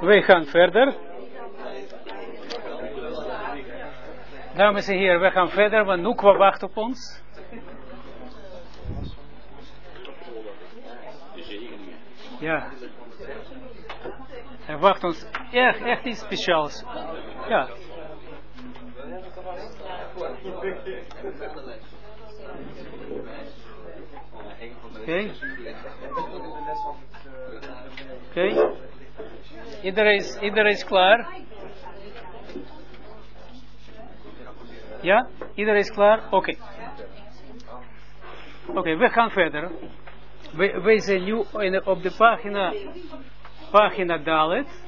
Wij gaan verder. Dames en heren, we gaan verder, want Noekwa wacht op ons. Ja. Hij wacht ons echt, echt iets speciaals. Ja. Oké. Oké. Iedereen, is, iedereen is klaar? Ja? Iedereen is klaar? Oké. Oké, we gaan verder. We, zijn nu op de pagina, pagina Dalet.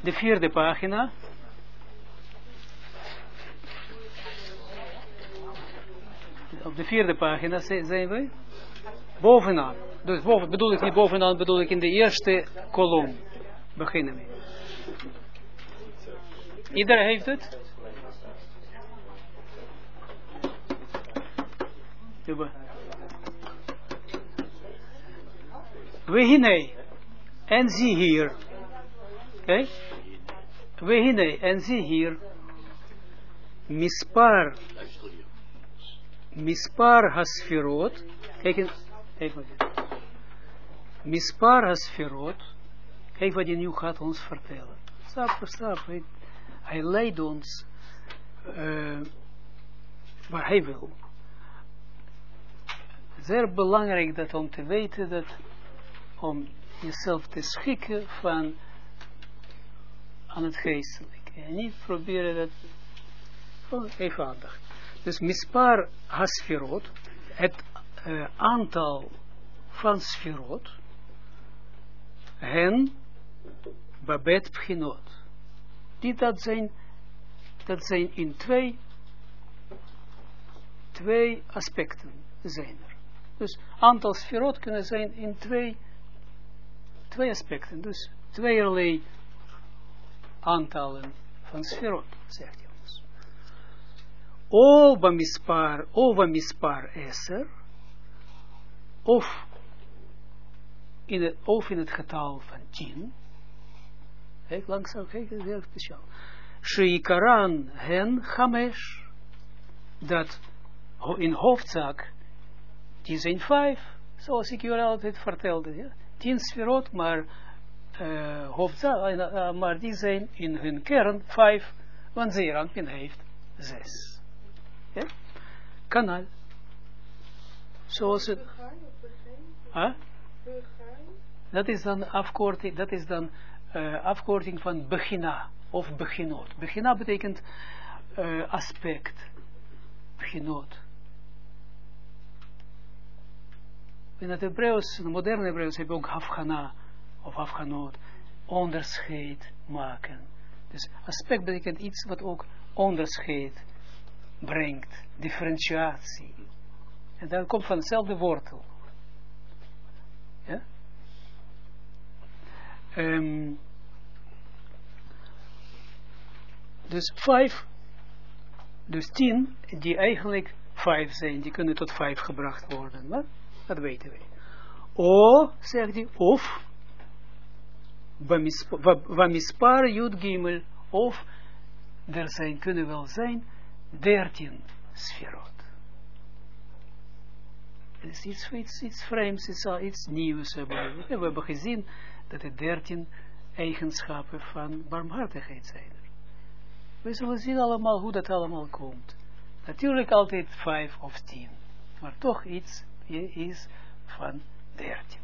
De vierde pagina. Op de vierde pagina zijn we. Bovenaan. Dus boven, bedoel ik niet bovenaan, bedoel ik in de eerste kolom. Beginnen we. Iedereen heeft het? Wehine. En zie hier. Oké? Okay? En zie hier. Mispar. Mispar hasfirot. Kijk eens. Wat. Mispar hasfirot. Kijk wat hij nu gaat ons vertellen. Stap voor stap. Hij, leidt ons uh, waar hij wil zeer belangrijk dat om te weten dat om jezelf te schikken van aan het geestelijke. En niet proberen dat gewoon even aandacht. Dus mispar hasfirot, het uh, aantal van sfirot, hen babet pchinot. Die dat zijn, dat zijn in twee, twee aspecten zijn er. Dus aantal sferot kunnen zijn in twee, twee aspecten. Dus tweeërlei aantallen van sferot, zegt hij ons. Ova mispar, ova mispar eser, of in het, of in het getal van tien. Kijk, langzaam, kijk, dat is heel speciaal. Sheikaran hen chamesh, dat in hoofdzaak die zijn vijf, zoals ik jullie altijd vertelde. Ja? Tien sferot, maar, uh, hoofdzaak, uh, maar die zijn in hun kern vijf, want Zeranpin heeft zes. Ja? Kanaal. Zoals het... Huh? Dat is dan afkorting, dat is dan uh, afkorting van begina of beginot. Begina betekent uh, aspect. Beginot. In het Hebreeuws, in het moderne Hebreeuws, heb je ook afgana of afganot, onderscheid maken. Dus aspect betekent iets wat ook onderscheid brengt, differentiatie. En dat komt van hetzelfde wortel. Ja? Um, dus vijf, dus tien, die eigenlijk vijf zijn, die kunnen tot vijf gebracht worden. Wat? Dat weten we. O, zegt hij, of, Wamispar Yud Gimel, of, er zijn, kunnen wel zijn, dertien sferot. Het is iets, iets, iets vreemds, iets, iets nieuws. We hebben gezien dat er dertien eigenschappen van barmhartigheid zijn. We zullen zien allemaal hoe dat allemaal komt. Natuurlijk altijd vijf of tien. Maar toch iets is van 13.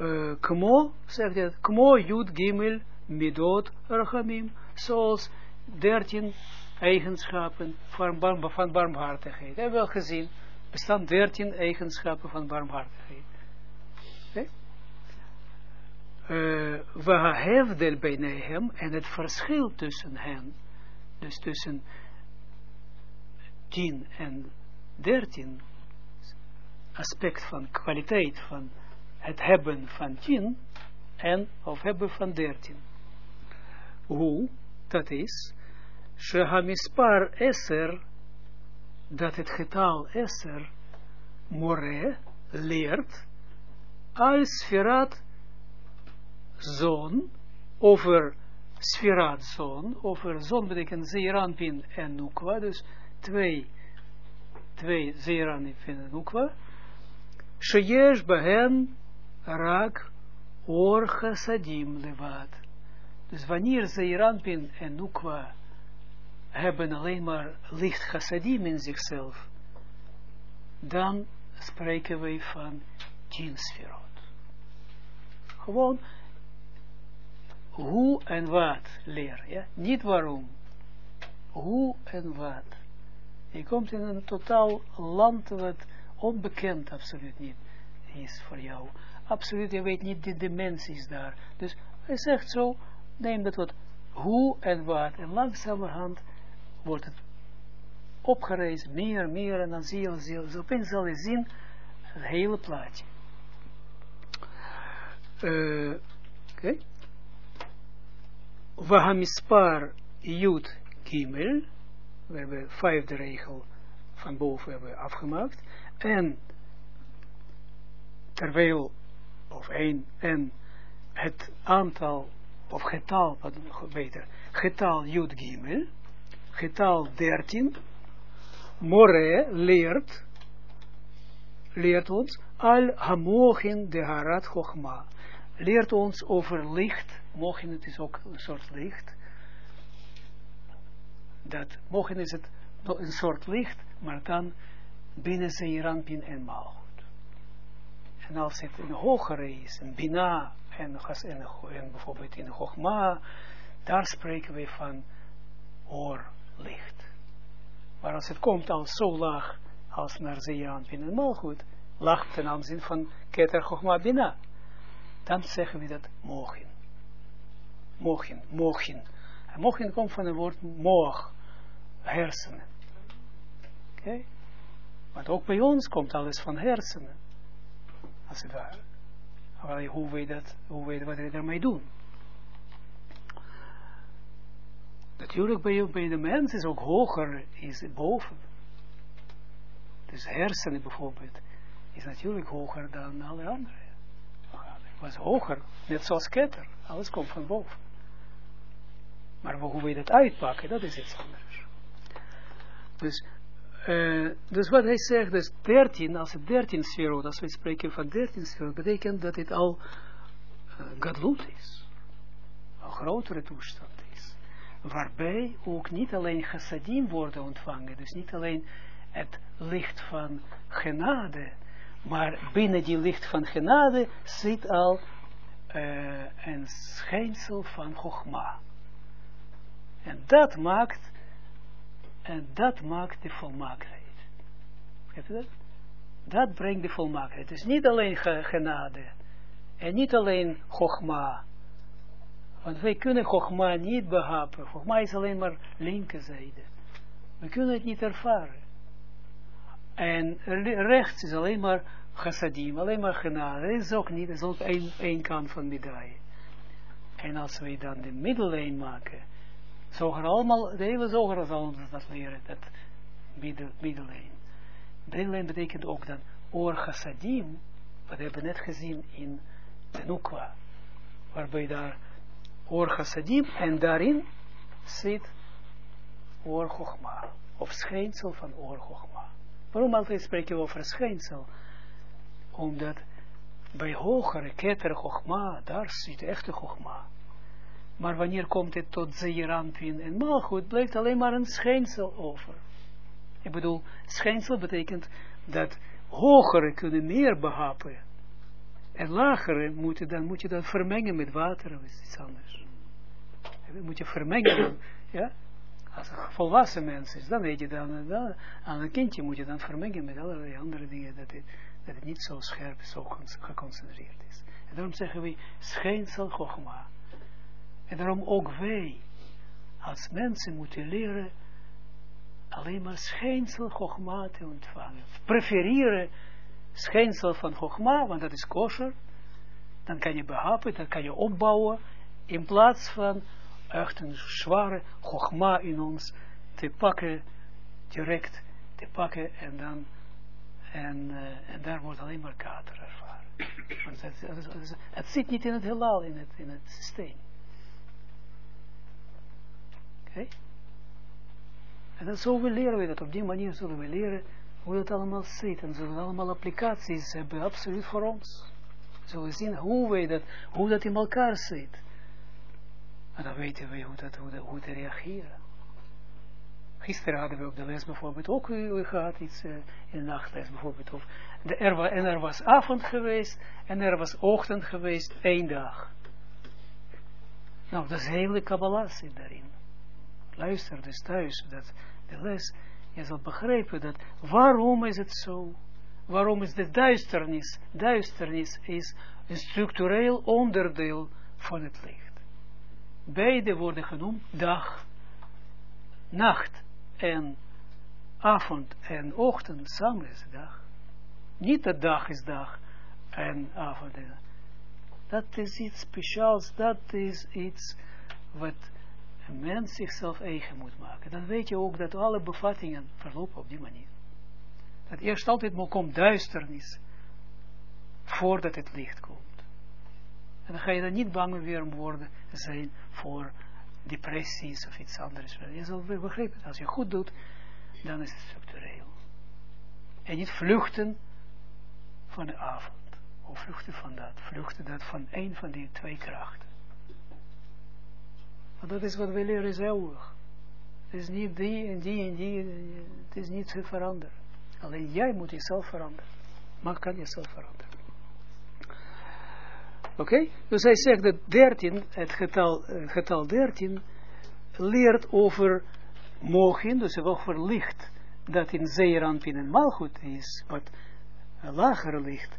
Uh, kmo, zegt hij, kmo jud gimel midot rachamim, zoals 13 eigenschappen van, barm, van barmhartigheid. Hebben we wel gezien, bestaan 13 eigenschappen van barmhartigheid. Okay? We hevdel bij hem en het verschil tussen hen, dus tussen 10 en 13, aspect van kwaliteit van het hebben van tien en of hebben van dertien. Hoe? Dat is, Shehamispar Esser, dat het getal Esser, more, leert, als sferat zon, over sferat zon, over zon betekent zeeranpin en nukwa, dus twee, twee zeeranpin en nukwa, sheyesh behen rak or chassadim levad. Dus wanneer zeeranpin en nukwa hebben alleen maar licht chassadim in zichzelf, dan spreken wij van tien sferot. Gewoon hoe en wat leren, ja? Niet waarom. Hoe en wat. Je komt in een totaal land wat onbekend absoluut niet is voor jou. Absoluut, je weet niet de dimensies daar. Dus hij zegt zo, neem dat wat hoe en wat. En langzamerhand wordt het opgerezen, meer, meer, en dan zie je, zie je, opeens zal je zien, het hele plaatje. Uh, Oké. Wahamispar Jud Gimel, we hebben vijfde regel van boven hebben afgemaakt, en terwijl, of één, en het aantal, of getal, wat beter, getal Jud Gimel, getal 13, More leert, leert ons, al hamochin de harat chochma, leert ons over licht, mogen het is ook een soort licht, dat mogen is het een soort licht, maar dan binnen zijn rampin en maalgoed. En als het een hogere is, een bina, en, en, en bijvoorbeeld in Chogma, daar spreken we van oorlicht. Maar als het komt al zo laag als naar Zeeran binnen Malchut, laag ten aanzien van Keter Chogma Bina, dan zeggen we dat mogen. Mogen. En mogen komt van het woord moog, hersenen. Oké? Okay? Want ook bij ons komt alles van hersenen. Als het ware. Hoe weet dat, hoe weet wat we ermee doen? Natuurlijk bij, bij de mens is ook hoger, is boven. Dus hersenen bijvoorbeeld, is natuurlijk hoger dan alle andere. Was hoger, net zoals ketter. Alles komt van boven. Maar hoe we dat uitpakken, dat is iets anders. Dus, uh, dus wat hij zegt, dus 13, als het 13 sferot, als we spreken van 13 sferot, betekent dat het al uh, gadlut is. Een grotere toestand waarbij ook niet alleen chassadim worden ontvangen, dus niet alleen het licht van genade, maar binnen die licht van genade zit al uh, een schijnsel van chogma. En dat maakt, en dat maakt de volmaaktheid. Heb je dat? Dat brengt de volmaaktheid. Dus niet alleen genade, en niet alleen chogma, want wij kunnen Chogma niet behappen. Chogma is alleen maar linkerzijde. We kunnen het niet ervaren. En rechts is alleen maar chassadim, alleen maar genade. Dat is ook niet, dat is ook één, één kant van medaille. En als wij dan de middellijn maken, zoger allemaal, de hele zoger zal ons dat leren, dat middel, middellijn. Middellijn betekent ook dan oor chassadim, wat we hebben net gezien in de Nukwa, waarbij daar Or Chassadim, en daarin zit Or Chochma, of schijnsel van Or Chochma. Waarom altijd spreken we over schijnsel? Omdat bij hogere keter Chochma, daar zit echte Chochma. Maar wanneer komt het tot Zeeranpin en Malchut, blijft alleen maar een schijnsel over. Ik bedoel, schijnsel betekent dat hogere kunnen meer behappen en lagere moeten, dan moet je dat vermengen met water of iets anders. Dat moet je vermengen, ja. Als een volwassen mens is, dan weet je dan, dan, aan een kindje moet je dan vermengen met allerlei andere dingen, dat het, dat het niet zo scherp, zo geconcentreerd is. En daarom zeggen we, schijnsel gogma. En daarom ook wij, als mensen moeten leren, alleen maar schijnsel gogma te ontvangen. Prefereren schijnsel van Chogma, want dat is kosher, dan kan je behappen, dan kan je opbouwen, in plaats van echt een zware Chogma in ons te pakken, direct te pakken en dan En, en daar wordt alleen maar kater ervaren. Want het, zit niet in het heelal, in het, in het systeem. En dat zo we leren we dat. Op die manier zullen we leren hoe dat allemaal zit. En zullen we allemaal applicaties hebben, absoluut voor ons. Zullen we zien hoe, we dat, hoe dat in elkaar zit. En dan weten we hoe, dat, hoe, dat, hoe te reageren. Gisteren hadden we op de les bijvoorbeeld ook gehad iets uh, in de nachtles bijvoorbeeld. Of de, er, en er was avond geweest en er was ochtend geweest, één dag. Nou, dat is hele Kabbalah zit daarin. Luister dus thuis, dat de les, je zal begrijpen dat, waarom is het zo? Waarom is de duisternis? Duisternis is een structureel onderdeel van het licht. Beide worden genoemd dag, nacht en avond en ochtend samen is dag. Niet dat dag is dag en avond. Dat is iets speciaals, dat is iets wat mens zichzelf eigen moet maken. Dan weet je ook dat alle bevattingen verlopen op die manier. Dat eerst altijd moet komt duisternis, voordat het licht komt. En dan ga je dan niet bang weer worden zijn voor depressies of iets anders. Je zal begrijpen, als je goed doet, dan is het structureel. En niet vluchten van de avond. Of vluchten van dat. Vluchten dat van een van die twee krachten. Want dat is wat we leren eeuwig. Het is niet die en die en die. Het is niet veranderen. Alleen jij moet jezelf veranderen. Maar kan jezelf veranderen. Oké? Dus hij zegt dat 13, het getal, getal 13, leert over mogen, dus over licht, dat in Zeeranpin en Malchut is, wat lager licht.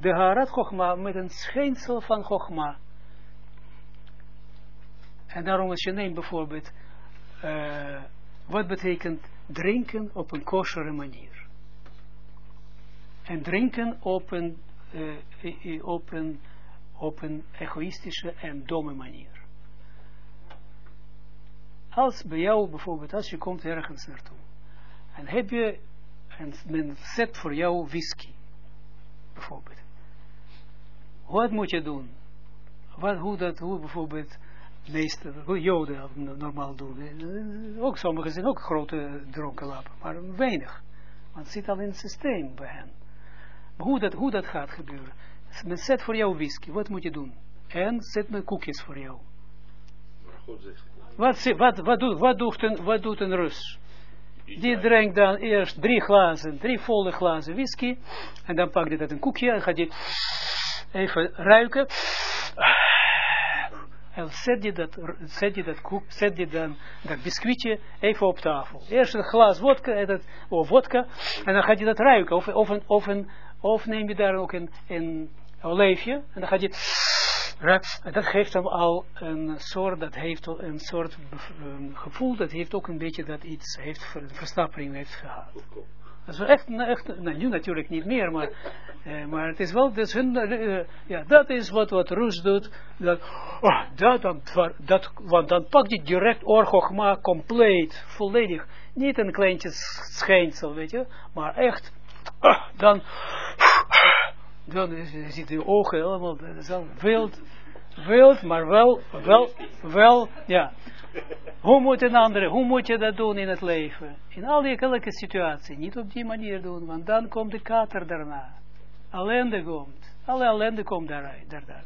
Beharat Chogma met een schijnsel van Chogma. En daarom als je neemt bijvoorbeeld, uh, wat betekent drinken op een kosheren manier. En drinken op een, uh, op een, op egoïstische en domme manier. Als bij jou bijvoorbeeld, als je komt ergens naartoe, en heb je, en men zet voor jou whisky, bijvoorbeeld. Wat moet je doen? Wat, hoe dat, hoe bijvoorbeeld, meeste joden normaal doen. Ook sommigen zijn ook grote dronkenlappen, maar weinig. Want het zit al in het systeem bij hen. Maar hoe dat, hoe dat gaat gebeuren? Men zet voor jou whisky, wat moet je doen? En zet men koekjes voor jou. Wat, wat, wat, doet, wat, doet een, wat doet een Rus? Die drinkt dan eerst drie glazen, drie volle glazen whisky. En dan pakt hij dat een koekje en gaat hij even ruiken. En zet je dat, zet je dat, koek, zet je dan dat biscuitje even op tafel. Eerst een glas vodka, en dat, of vodka, en dan gaat je dat ruiken. Of, of, een, of, een, of neem je daar ook een, een olijfje, en dan gaat je en dat geeft hem al een soort, dat heeft een soort gevoel, dat heeft ook een beetje dat iets heeft, verstappering heeft gehad. Dat is echt, echt nou, nu natuurlijk niet meer, maar, eh, maar het is wel, is, hun, uh, ja, dat is wat, wat Rus doet, dat, oh, dat, dan, dat, want dan pakt hij direct orgogma compleet, volledig, niet een kleintje schijnsel, weet je, maar echt, uh, dan, dan ziet de ogen helemaal, dat is al wild, wild, maar wel, wel, wel, ja, hoe moet een andere, hoe moet je dat doen in het leven? In al die elke situatie. Niet op die manier doen, want dan komt de kater daarna. Ellende komt. Alle ellende komt daaruit. Daar, daar.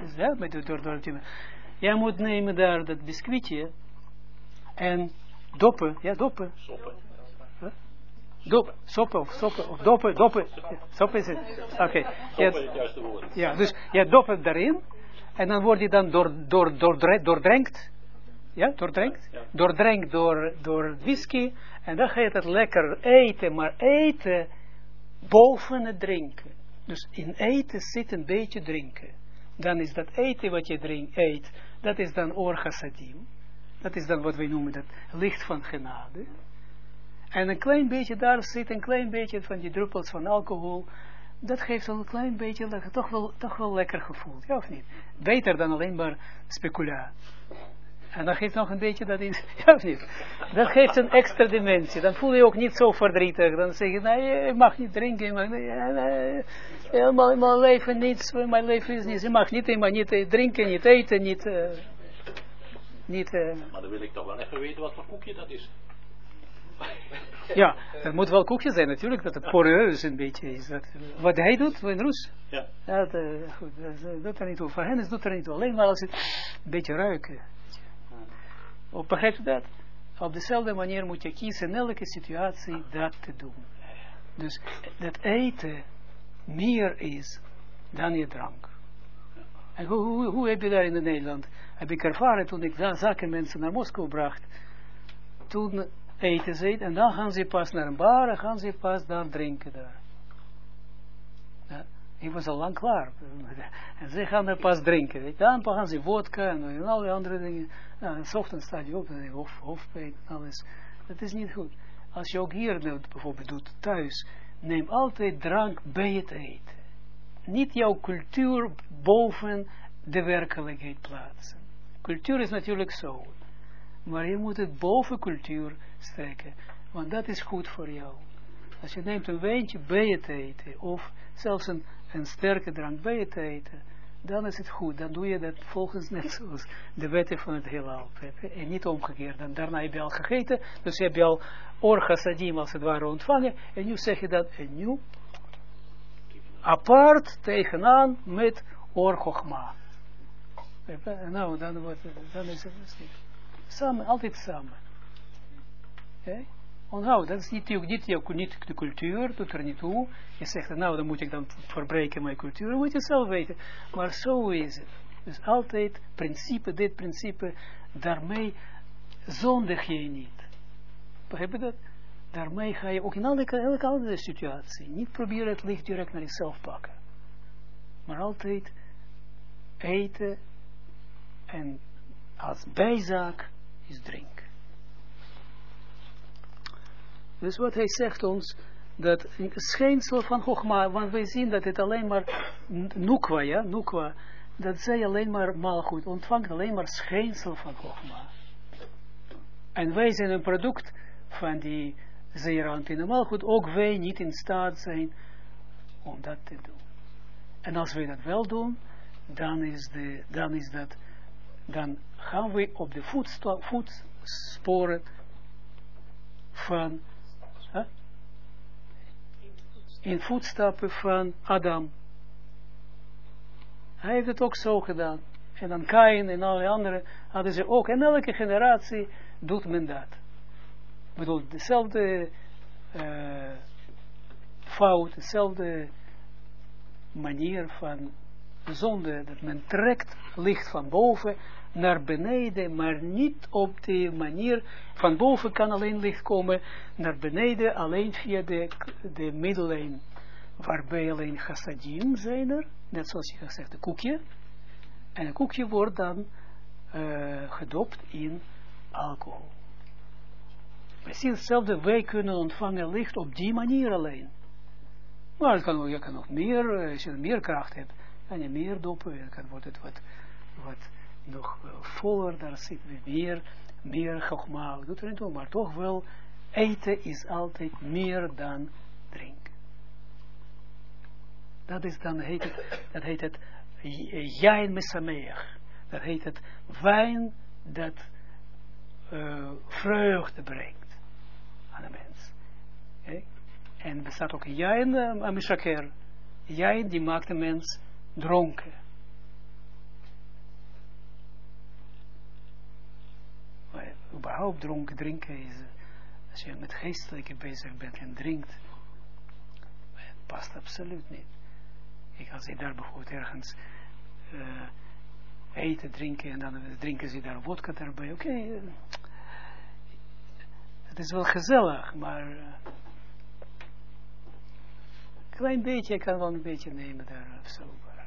Dus, ja, met, door, door, Jij moet nemen daar dat biscuitje en doppen. Ja, doppen. Soppen. Huh? Dop, soppen of soppen of doppen, doppen. Soppen is het. Oké. Okay. Ja, ja, dus je doppen daarin en dan word je dan door, door, door, doordrenkt ja, doordrenkt, ja. doordrenkt door, door whisky, en dan ga je het lekker eten, maar eten boven het drinken. Dus in eten zit een beetje drinken. Dan is dat eten wat je drink, eet, dat is dan orgasadim. Dat is dan wat wij noemen dat licht van genade. En een klein beetje daar zit een klein beetje van die druppels van alcohol. Dat geeft een klein beetje, toch wel, toch wel lekker gevoel, ja of niet? Beter dan alleen maar speculatie. En dan geeft nog een beetje dat in, ja of niet? Dat geeft een extra dimensie. Dan voel je ook niet zo verdrietig. Dan zeg je, nee, je mag niet drinken. Je mag niet, helemaal mijn leven niets. Mijn leven is niets. Je mag niet, je mag niet drinken, niet eten, niet... Uh, niet uh, maar dan wil ik toch wel even weten wat voor koekje dat is. Ja, het moet wel koekje zijn natuurlijk, dat het poreus een beetje is. Dat, wat hij doet in Roes. Ja. dat, uh, goed, dat doet er niet toe. Voor hen is doet er niet toe. Alleen maar als het een beetje ruiken. Of begrijpt u dat? Op dezelfde manier moet je kiezen in elke situatie dat te doen. Dus dat eten meer is dan je drank. En hoe, hoe, heb je daar in Nederland? Heb ik ervaren toen ik zaken mensen naar Moskou bracht. Toen eten ze en dan gaan ze pas naar een bar en gaan ze pas dan drinken daar. Ja, ik was al lang klaar. En ze gaan er pas drinken. Dan gaan ze vodka en al die andere dingen. Nou, in ochtend staat je op en hoofd, hoofdpijn en alles. Dat is niet goed. Als je ook hier bijvoorbeeld doet thuis, neem altijd drank bij het eten. Niet jouw cultuur boven de werkelijkheid plaatsen. Cultuur is natuurlijk zo. Maar je moet het boven cultuur strekken. Want dat is goed voor jou. Als je neemt een wijntje bij het eten. Of zelfs een, een sterke drank bij het eten. Dan is het goed. Dan doe je dat volgens net zoals de wetten van het heelal. En niet omgekeerd. Dan daarna heb je al gegeten. Dus je al orgasadim als het ware ontvangen. En nu zeg je dat. En nu apart tegenaan met orgochma. Nou, dan, wordt, dan is het niet. Samen, altijd samen. Okay? Onthoud, dat is niet, niet, niet de cultuur, doet er niet toe. Je zegt, nou, dan moet ik dan verbreken mijn cultuur, moet je zelf weten. Maar zo is het. Dus altijd, principe, dit principe, daarmee zondig je niet. Begrijp je dat? Daarmee ga je ook in elke, elke andere situatie, niet proberen het licht direct naar jezelf pakken. Maar altijd eten en als bijzaak is drinken. Dus wat hij zegt ons, dat schijnsel van Chogma, want wij zien dat het alleen maar Nukwa, ja, Nukwa, dat zij alleen maar malgoed ontvangt, alleen maar schijnsel van Chogma. En wij zijn een product van die zeerant in de ook wij niet in staat zijn om dat te doen. En als wij dat wel doen, dan is, de, dan is dat, dan gaan we op de voetsporen van in voetstappen van Adam. Hij heeft het ook zo gedaan. En dan Kain en alle anderen hadden ze ook. En elke generatie doet men dat. Ik bedoel, dezelfde uh, fout, dezelfde manier van zonde, dat men trekt licht van boven naar beneden, maar niet op de manier, van boven kan alleen licht komen, naar beneden alleen via de, de middellijn, waarbij alleen chassadim zijn er, net zoals je gezegd, de koekje, en een koekje wordt dan uh, gedopt in alcohol. Precies hetzelfde, wij kunnen ontvangen licht op die manier alleen. Maar het kan, je kan nog meer, eh, als je meer kracht hebt, kan je meer dopen, dan wordt het wat nog voller, daar zit meer, meer gogma, doet er niet toe, maar toch wel, eten is altijd meer dan drinken. Dat is dan, heet het, dat heet het, jain mesameach. Dat heet het wijn dat uh, vreugde brengt aan de mens. Okay? En staat ook jain, uh. Jain die maakt de mens dronken. Überhaupt dronken drinken is, als je met geestelijke bezig bent en drinkt, het past absoluut niet. Ik als je daar bijvoorbeeld ergens uh, eten, drinken en dan drinken ze daar vodka erbij, oké, het is wel gezellig, maar uh, klein beetje, kan wel een beetje nemen daar of zo. Maar,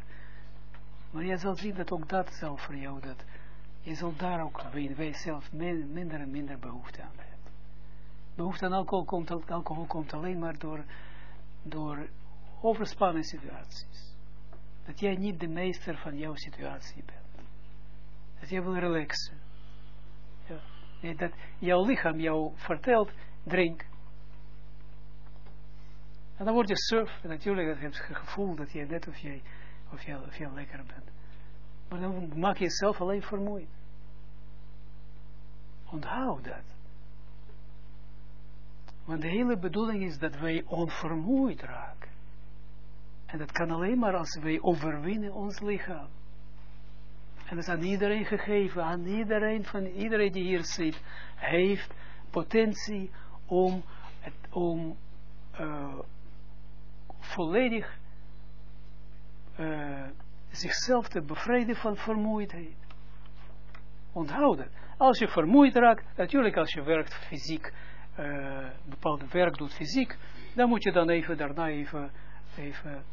maar je zal zien dat ook dat zelf voor jou, dat je zult daar ook bij zelf minder en minder behoefte aan hebben. Behoefte aan alcohol komt, alcohol komt alleen maar door, door overspannen situaties. Dat jij niet de meester van jouw situatie bent. Dat jij wil relaxen. Eh, Dat jouw lichaam jou vertelt, drink. En dan word je surf, natuurlijk heb je het gevoel dat je net of je, of je, of je lekker bent. Maar dan maak je jezelf alleen vermoeid. Onthoud dat. Want de hele bedoeling is dat wij onvermoeid raken. En dat kan alleen maar als wij overwinnen ons lichaam. En dat is aan iedereen gegeven, aan iedereen van iedereen die hier zit, heeft potentie om, het, om uh, volledig uh, zichzelf te bevrijden van vermoeidheid. Onthoud het. Als je vermoeid raakt, natuurlijk als je werkt fysiek, uh, bepaald werk doet fysiek, dan moet je dan even daarna even, even,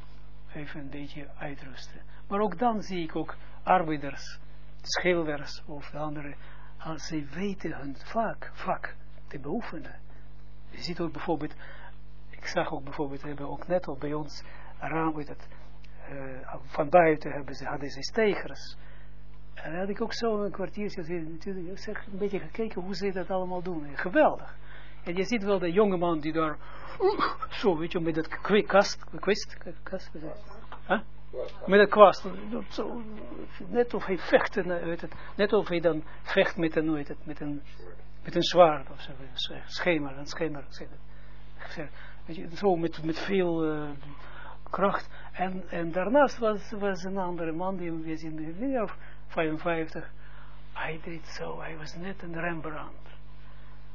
even een beetje uitrusten. Maar ook dan zie ik ook arbeiders, schilders of andere, als ze weten hun vak, vak te beoefenen. Je ziet ook bijvoorbeeld, ik zag ook bijvoorbeeld, hebben ook net al bij ons, raam, het, uh, van buiten hebben ze, hadden ze stegers. En had ik ook zo een kwartiertje, natuurlijk, zeg, een beetje gekeken hoe ze dat allemaal doen. Geweldig. En je ziet wel de jongeman die daar, zo weet je, met dat kast, kwist, kast, huh? met dat kwast, zo, net of hij vecht, weet het, net of hij dan vecht met een, het, met een, met een zwaard of zo, schemer, een schemer, je, zo met, met veel uh, kracht. En, en daarnaast was, was een andere man, die zien in de jaar 55, hij deed zo, hij was net een Rembrandt.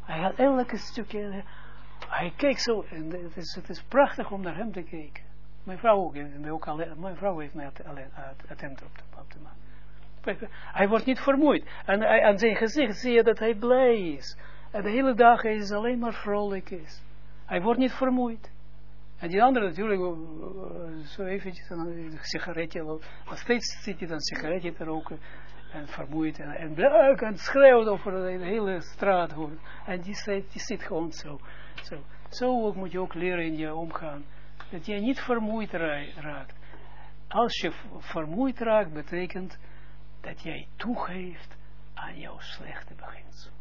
Hij had elke stukje, hij keek zo, en het is, het is prachtig om naar hem te kijken. Mijn vrouw ook, ook alleen, mijn vrouw heeft mij alleen attent op op te maken. Hij wordt niet vermoeid. En aan zijn gezicht zie je dat hij blij is. En de hele dag hij is alleen maar vrolijk is. Hij wordt niet vermoeid. En die andere natuurlijk, zo eventjes een sigaretje, nog steeds zit hij dan sigaretje te roken en vermoeid en, en en schreeuwt over de hele straat hoor. En die zit, die zit gewoon zo. Zo, moet je ook leren in je omgaan. Dat je niet vermoeid raakt. Als je vermoeid raakt, betekent dat jij toegeeft aan jouw slechte beginsel.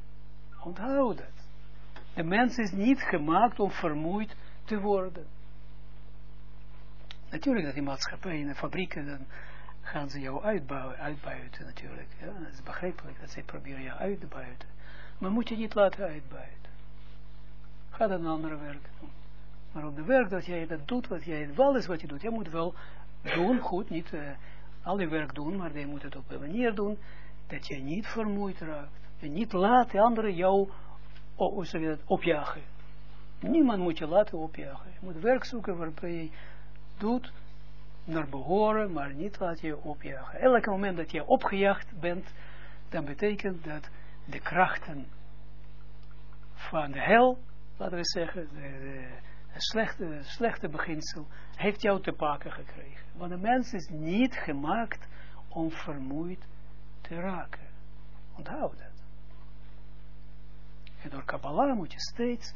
Onthoud het. De mens is niet gemaakt om vermoeid te worden. Natuurlijk dat die maatschappij in de fabrieken, dan gaan ze jou uitbouwen, uitbuiten natuurlijk. Ja, dat is begrijpelijk dat ze proberen jou uit te buiten. Maar moet je niet laten uitbuiten. Ga dan een andere werk doen. Maar op de werk dat jij dat doet, wat jij, wel is wat je doet, jij moet wel doen, goed, niet uh, al je werk doen, maar je moet het op een manier doen, dat je niet vermoeid raakt. En niet laat de anderen jou oh, je dat, opjagen. Niemand moet je laten opjagen. Je moet werk zoeken waarbij je doet naar behoren, maar niet laat je opjagen. Elk moment dat je opgejaagd bent, dan betekent dat de krachten van de hel, laten we zeggen, de slechte, slechte beginsel, heeft jou te pakken gekregen. Want de mens is niet gemaakt om vermoeid te raken. Onthoud dat. En door Kabbalah moet je steeds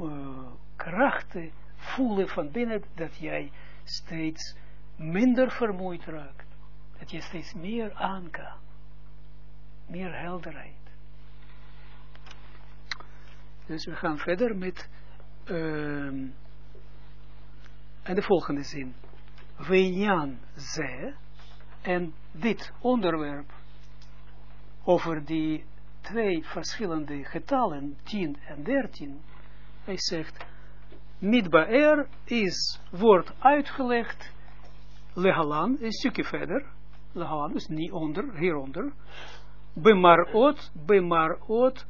uh, krachten voelen van binnen dat jij steeds minder vermoeid raakt. Dat je steeds meer aan. Meer helderheid. Dus we gaan verder met uh, en de volgende zin. Weinyan ze en dit onderwerp over die twee verschillende getallen, 10 en 13, hij zegt, Midbaer is, wordt uitgelegd, lehalan, een stukje verder, lehalan, dus niet onder, hieronder, bemarot, bemarot,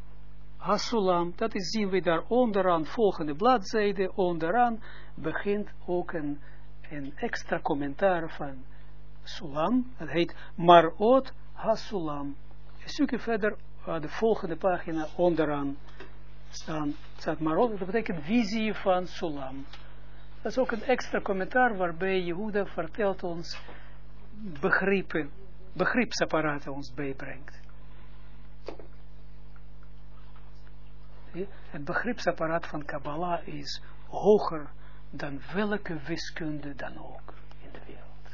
hasulam, dat is, zien we daar onderaan, volgende bladzijde, onderaan, begint ook een, een extra commentaar van Sulam, dat heet Marot Hasulam. Een stukje verder, de volgende pagina onderaan staan, staat Marot, dat betekent visie van Sulam. Dat is ook een extra commentaar waarbij Jehuda vertelt ons begrippen, begripsapparaten ons bijbrengt. Het begripsapparaat van Kabbalah is hoger dan welke wiskunde dan ook in de wereld.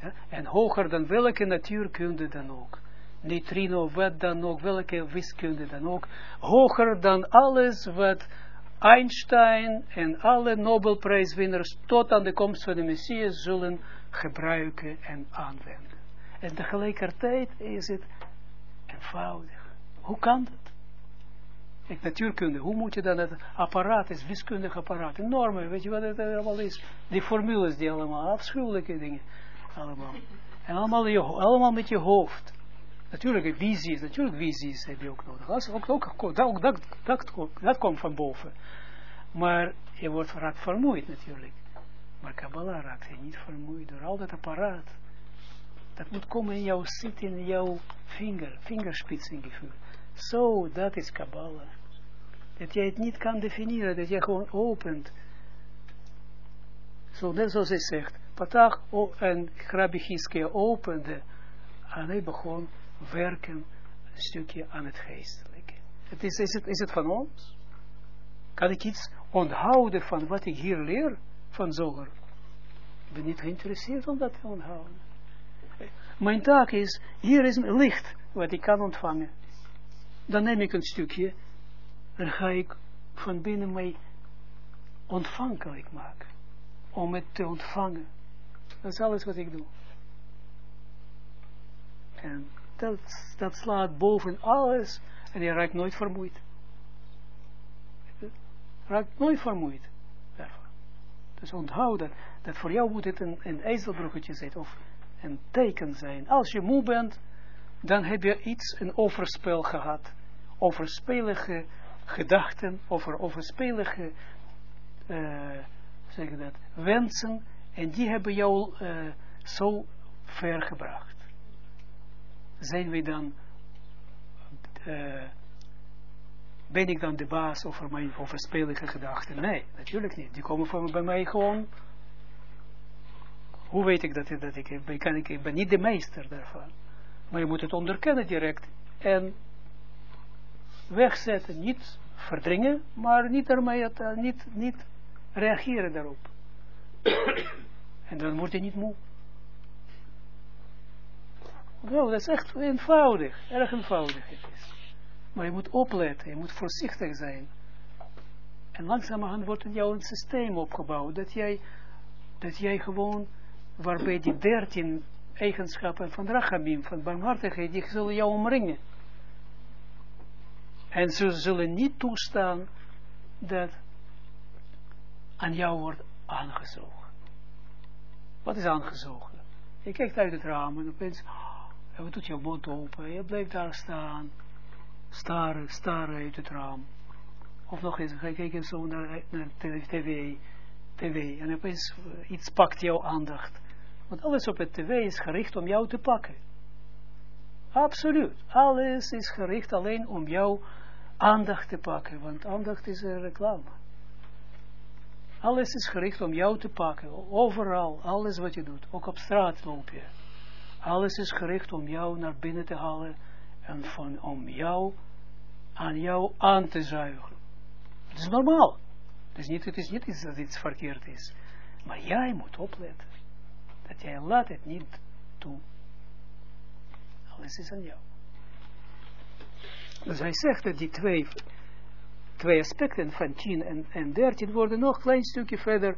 Ja? En hoger dan welke natuurkunde dan ook. Neutrino, wat dan ook, welke wiskunde dan ook, hoger dan alles wat Einstein en alle Nobelprijswinners tot aan de komst van de Messias zullen gebruiken en aanwenden. En tegelijkertijd is het eenvoudig. Hoe kan dat? Ik, natuurkunde, hoe moet je dan het apparaat, is wiskundig apparaat, enorme, weet je wat het allemaal is? Die formules, die allemaal, afschuwelijke dingen, allemaal. En allemaal, allemaal met je hoofd. Natuurlijk, visies, natuurlijk visies heb je ook nodig. Dat, ook, ook, dat, dat, dat, dat komt van boven. Maar je wordt raakt vermoeid natuurlijk. Maar Kabbalah raakt je niet vermoeid door al dat apparaat. Dat moet komen in jouw zitten, in jouw vinger, vingerspitsengevoel. Zo, dat is Kabbalah. Dat jij het niet kan definiëren, dat jij gewoon opent. Zo, net zoals hij zegt, Patach en Rabbi Giske opende en hij begon werken een stukje aan het geestelijke. Het is, is, het, is het van ons? Kan ik iets onthouden van wat ik hier leer van Zoger? Ik ben niet geïnteresseerd om dat te onthouden. Mijn taak is, hier is licht wat ik kan ontvangen. Dan neem ik een stukje en ga ik van binnen mij ontvankelijk maken. Om het te ontvangen. Dat is alles wat ik doe. En dat, slaat boven alles en je raakt nooit vermoeid. Raakt nooit vermoeid. Dus onthoud dat, dat voor jou moet het een, een ijzelbroeketje zijn of een teken zijn. Als je moe bent, dan heb je iets, een overspel gehad. Overspelige gedachten, over overspelige uh, zeg dat, wensen. En die hebben jou uh, zo ver gebracht zijn we dan, uh, ben ik dan de baas over mijn overspelige gedachten? Nee, natuurlijk niet. Die komen van bij mij gewoon, hoe weet ik dat, dat ik, ik, kan, ik, ik ben niet de meester daarvan. Maar je moet het onderkennen direct en wegzetten, niet verdringen, maar niet, ermee, uh, niet, niet reageren daarop. en dan word je niet moe. Wel, dat is echt eenvoudig, erg eenvoudig het is. Maar je moet opletten, je moet voorzichtig zijn. En langzamerhand wordt in jou een systeem opgebouwd, dat jij, dat jij gewoon, waarbij die dertien eigenschappen van rachamim, van barmhartigheid, die zullen jou omringen. En ze zullen niet toestaan dat aan jou wordt aangezogen. Wat is aangezogen? Je kijkt uit het raam en opeens, en wat doet je mond open? Je blijft daar staan. Staren, staren uit het raam. Of nog eens, ga je kijken zo naar, naar tv, tv. En opeens uh, iets pakt jouw aandacht. Want alles op het tv is gericht om jou te pakken. Absoluut. Alles is gericht alleen om jouw aandacht te pakken. Want aandacht is een reclame. Alles is gericht om jou te pakken. Overal. Alles wat je doet. Ook op straat loop je. Alles is gericht om jou naar binnen te halen en van, om jou aan jou aan te zuigen. Het is normaal. Het is niet, het is niet iets dat iets verkeerd is. Maar jij moet opletten. Dat jij laat het niet toe. Alles is aan jou. Dus hij zegt dat die twee, twee aspecten van 10 en, en 13 worden nog een klein stukje verder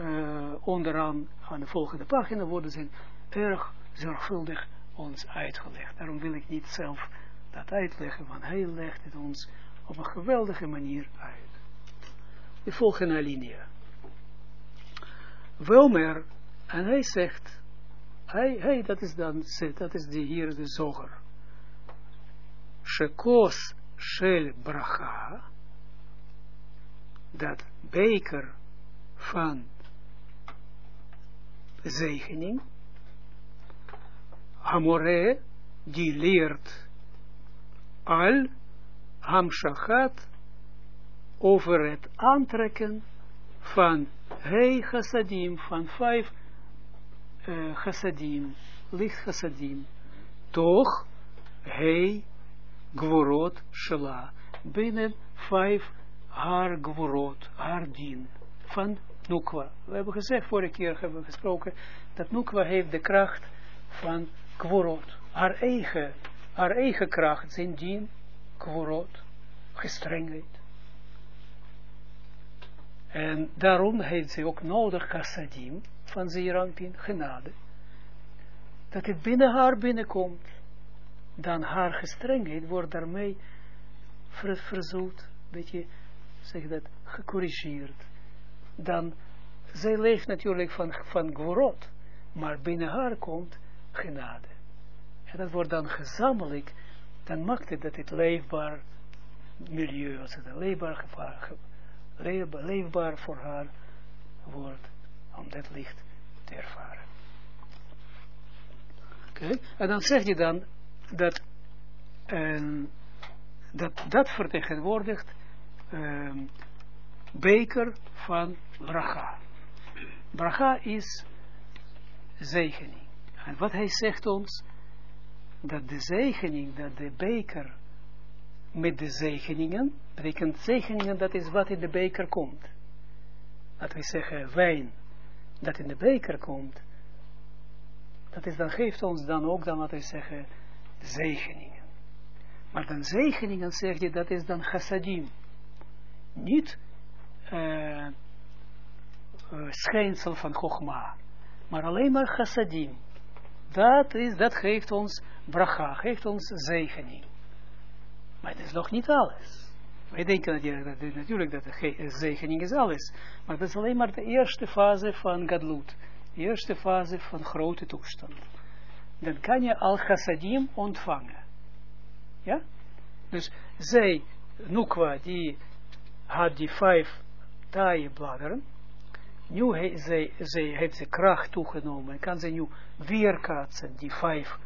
uh, onderaan aan de volgende pagina worden zijn erg zorgvuldig ons uitgelegd. Daarom wil ik niet zelf dat uitleggen, want hij legt het ons op een geweldige manier uit. De volgende alinea. Wilmer, en hij zegt, hij, hij, dat is dan, dat is die hier de zoger. Shekos shel bracha, dat beker van zegening, Amore, die leert al Hamshachat over het aantrekken van hey chassadim, van vijf uh, chassadim, licht chassadim, toch hey gvorot shela, binnen vijf haar gvorot, haar dien, van Nukwa. We hebben gezegd, vorige keer hebben we gesproken, dat Nukwa heeft de kracht van kworot, haar eigen haar eigen kracht, zijn dien, kvorot, gestrengheid. En daarom heeft ze ook nodig chassadim van Zeranpin, genade. Dat het binnen haar binnenkomt. Dan haar gestrengheid wordt daarmee ver, verzoet, beetje, zeg dat, gecorrigeerd. Dan, zij leeft natuurlijk van, van Gvorot, maar binnen haar komt genade. En dat wordt dan gezamenlijk, dan maakt het dat het leefbaar milieu, als het leefbaar leefbaar voor haar wordt, om dat licht te ervaren. Oké, en dan zeg je dan dat, um, dat, dat vertegenwoordigt um, beker van bracha. Bracha is zegening. En wat hij zegt ons, dat de zegening, dat de beker met de zegeningen, betekent zegeningen, dat is wat in de beker komt. Dat we zeggen wijn, dat in de beker komt, dat is dan, geeft ons dan ook, dan laten we zeggen, zegeningen. Maar dan zegeningen, zeg je, dat is dan chassadim. Niet uh, uh, schijnsel van Chogma, maar alleen maar chassadim. Dat, is, dat geeft ons bracha, geeft ons zegening. Maar het is nog niet alles. Wij denken dat, dat natuurlijk dat de zegening is alles. Maar dat is alleen maar de eerste fase van Gadlut. De eerste fase van grote toestand. Dan kan je al chassadim ontvangen. Ja? Dus zij, Nukwa, die had die vijf taaie bladeren. Nu he, zij, zij heeft ze kracht toegenomen. En kan ze nu weerkaatsen, die vijf.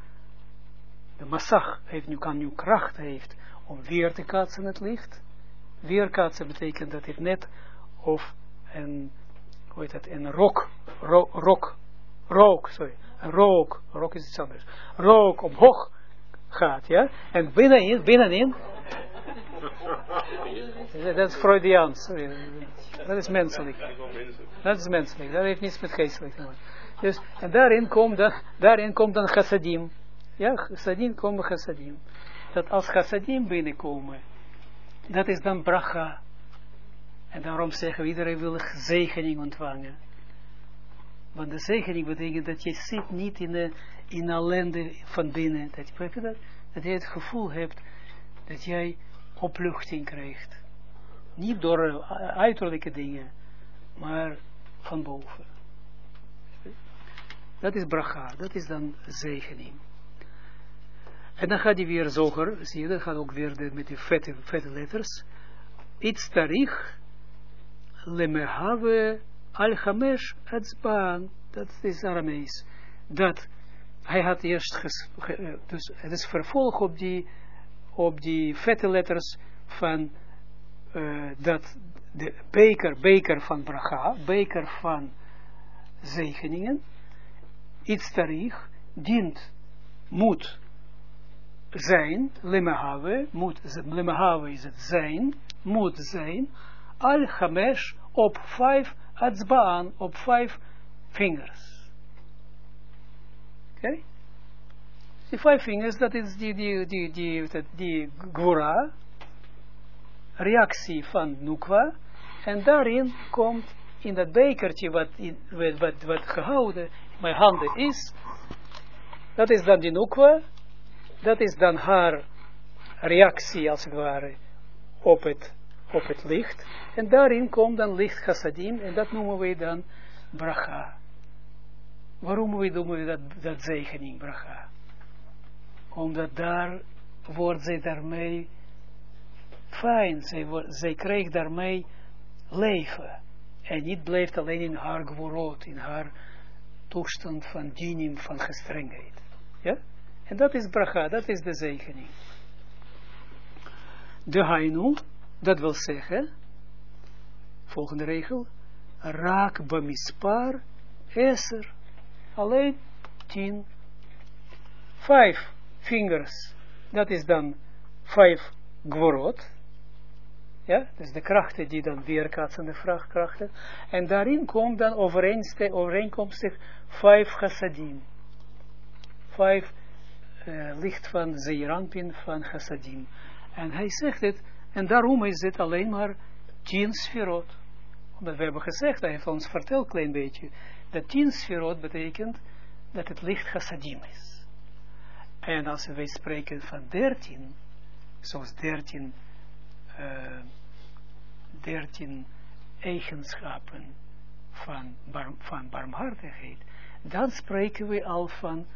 De massag heeft nu, kan nu kracht heeft om weer te kaatsen het licht. Weerkaatsen betekent dat het net of een, hoe heet dat, een rok, ro, rok, rook, sorry, een rook, rook is iets anders, rook omhoog gaat, ja, en binnenin, binnenin, dat is Freudiaans, dat is menselijk, dat is menselijk, dat heeft niets met geestelijk te maken. Dus, en daarin komt dan, daarin komt dan chassadim, ja, chassadim komen chassadim dat als chassadim binnenkomen, dat is dan bracha. En daarom zeggen we, iedereen wil zegening ontvangen. Want de zegening betekent dat je zit niet in, de, in ellende van binnen. Dat, je, dat, dat je het gevoel hebt dat jij opluchting krijgt. Niet door uiterlijke dingen, maar van boven. Dat is bracha, dat is dan zegening. En dan gaat hij weer zoger, zie je, dat gaat ook weer de, met die vette, vette letters. Iets tarich, lemehave, al-hamesh, atzbaan, dat is Aramees. Dat, hij had eerst, ge, dus het is vervolg op die, op die vette letters van uh, dat de beker, beker van bracha, beker van zegeningen, iets tarich, dient, moet, zijn, lemahave, moet, lemahave is het zijn, moet zijn, al chamesh op vijf atzbaan, op vijf vingers. Oké? Okay? Die vijf vingers, dat is die, die, die, die, die, die reactie van nukwa, en daarin komt in dat bekertje wat, in, wat, wat gehouden mijn handen is, dat is dan die nukwa, dat is dan haar reactie, als het ware, op het, op het licht. En daarin komt dan licht chassadim, en dat noemen we dan bracha. Waarom noemen we dat, dat zegening, bracha? Omdat daar wordt zij daarmee fijn, zij, zij krijgt daarmee leven. En niet blijft alleen in haar geworot, in haar toestand van dinim, van gestrengheid. Ja? En dat is bracha, dat is de zegening. De hainu, dat wil zeggen, volgende regel, raak bamispar eser, alleen tien, vijf vingers, dat is dan vijf gworot, ja, dus de krachten die dan weerkaatsende vrachtkrachten, en daarin komt dan overeenkomstig vijf chassadim, vijf eh, licht van Zeeranpin van Chassadim. En hij zegt het, en daarom is het alleen maar tien sferot. Omdat we hebben gezegd, hij heeft ons verteld een klein beetje, dat tien sferot betekent dat het licht Chassadim is. En als wij spreken van dertien, zoals dertien, uh, dertien eigenschappen van, bar, van barmhartigheid, dan spreken we al van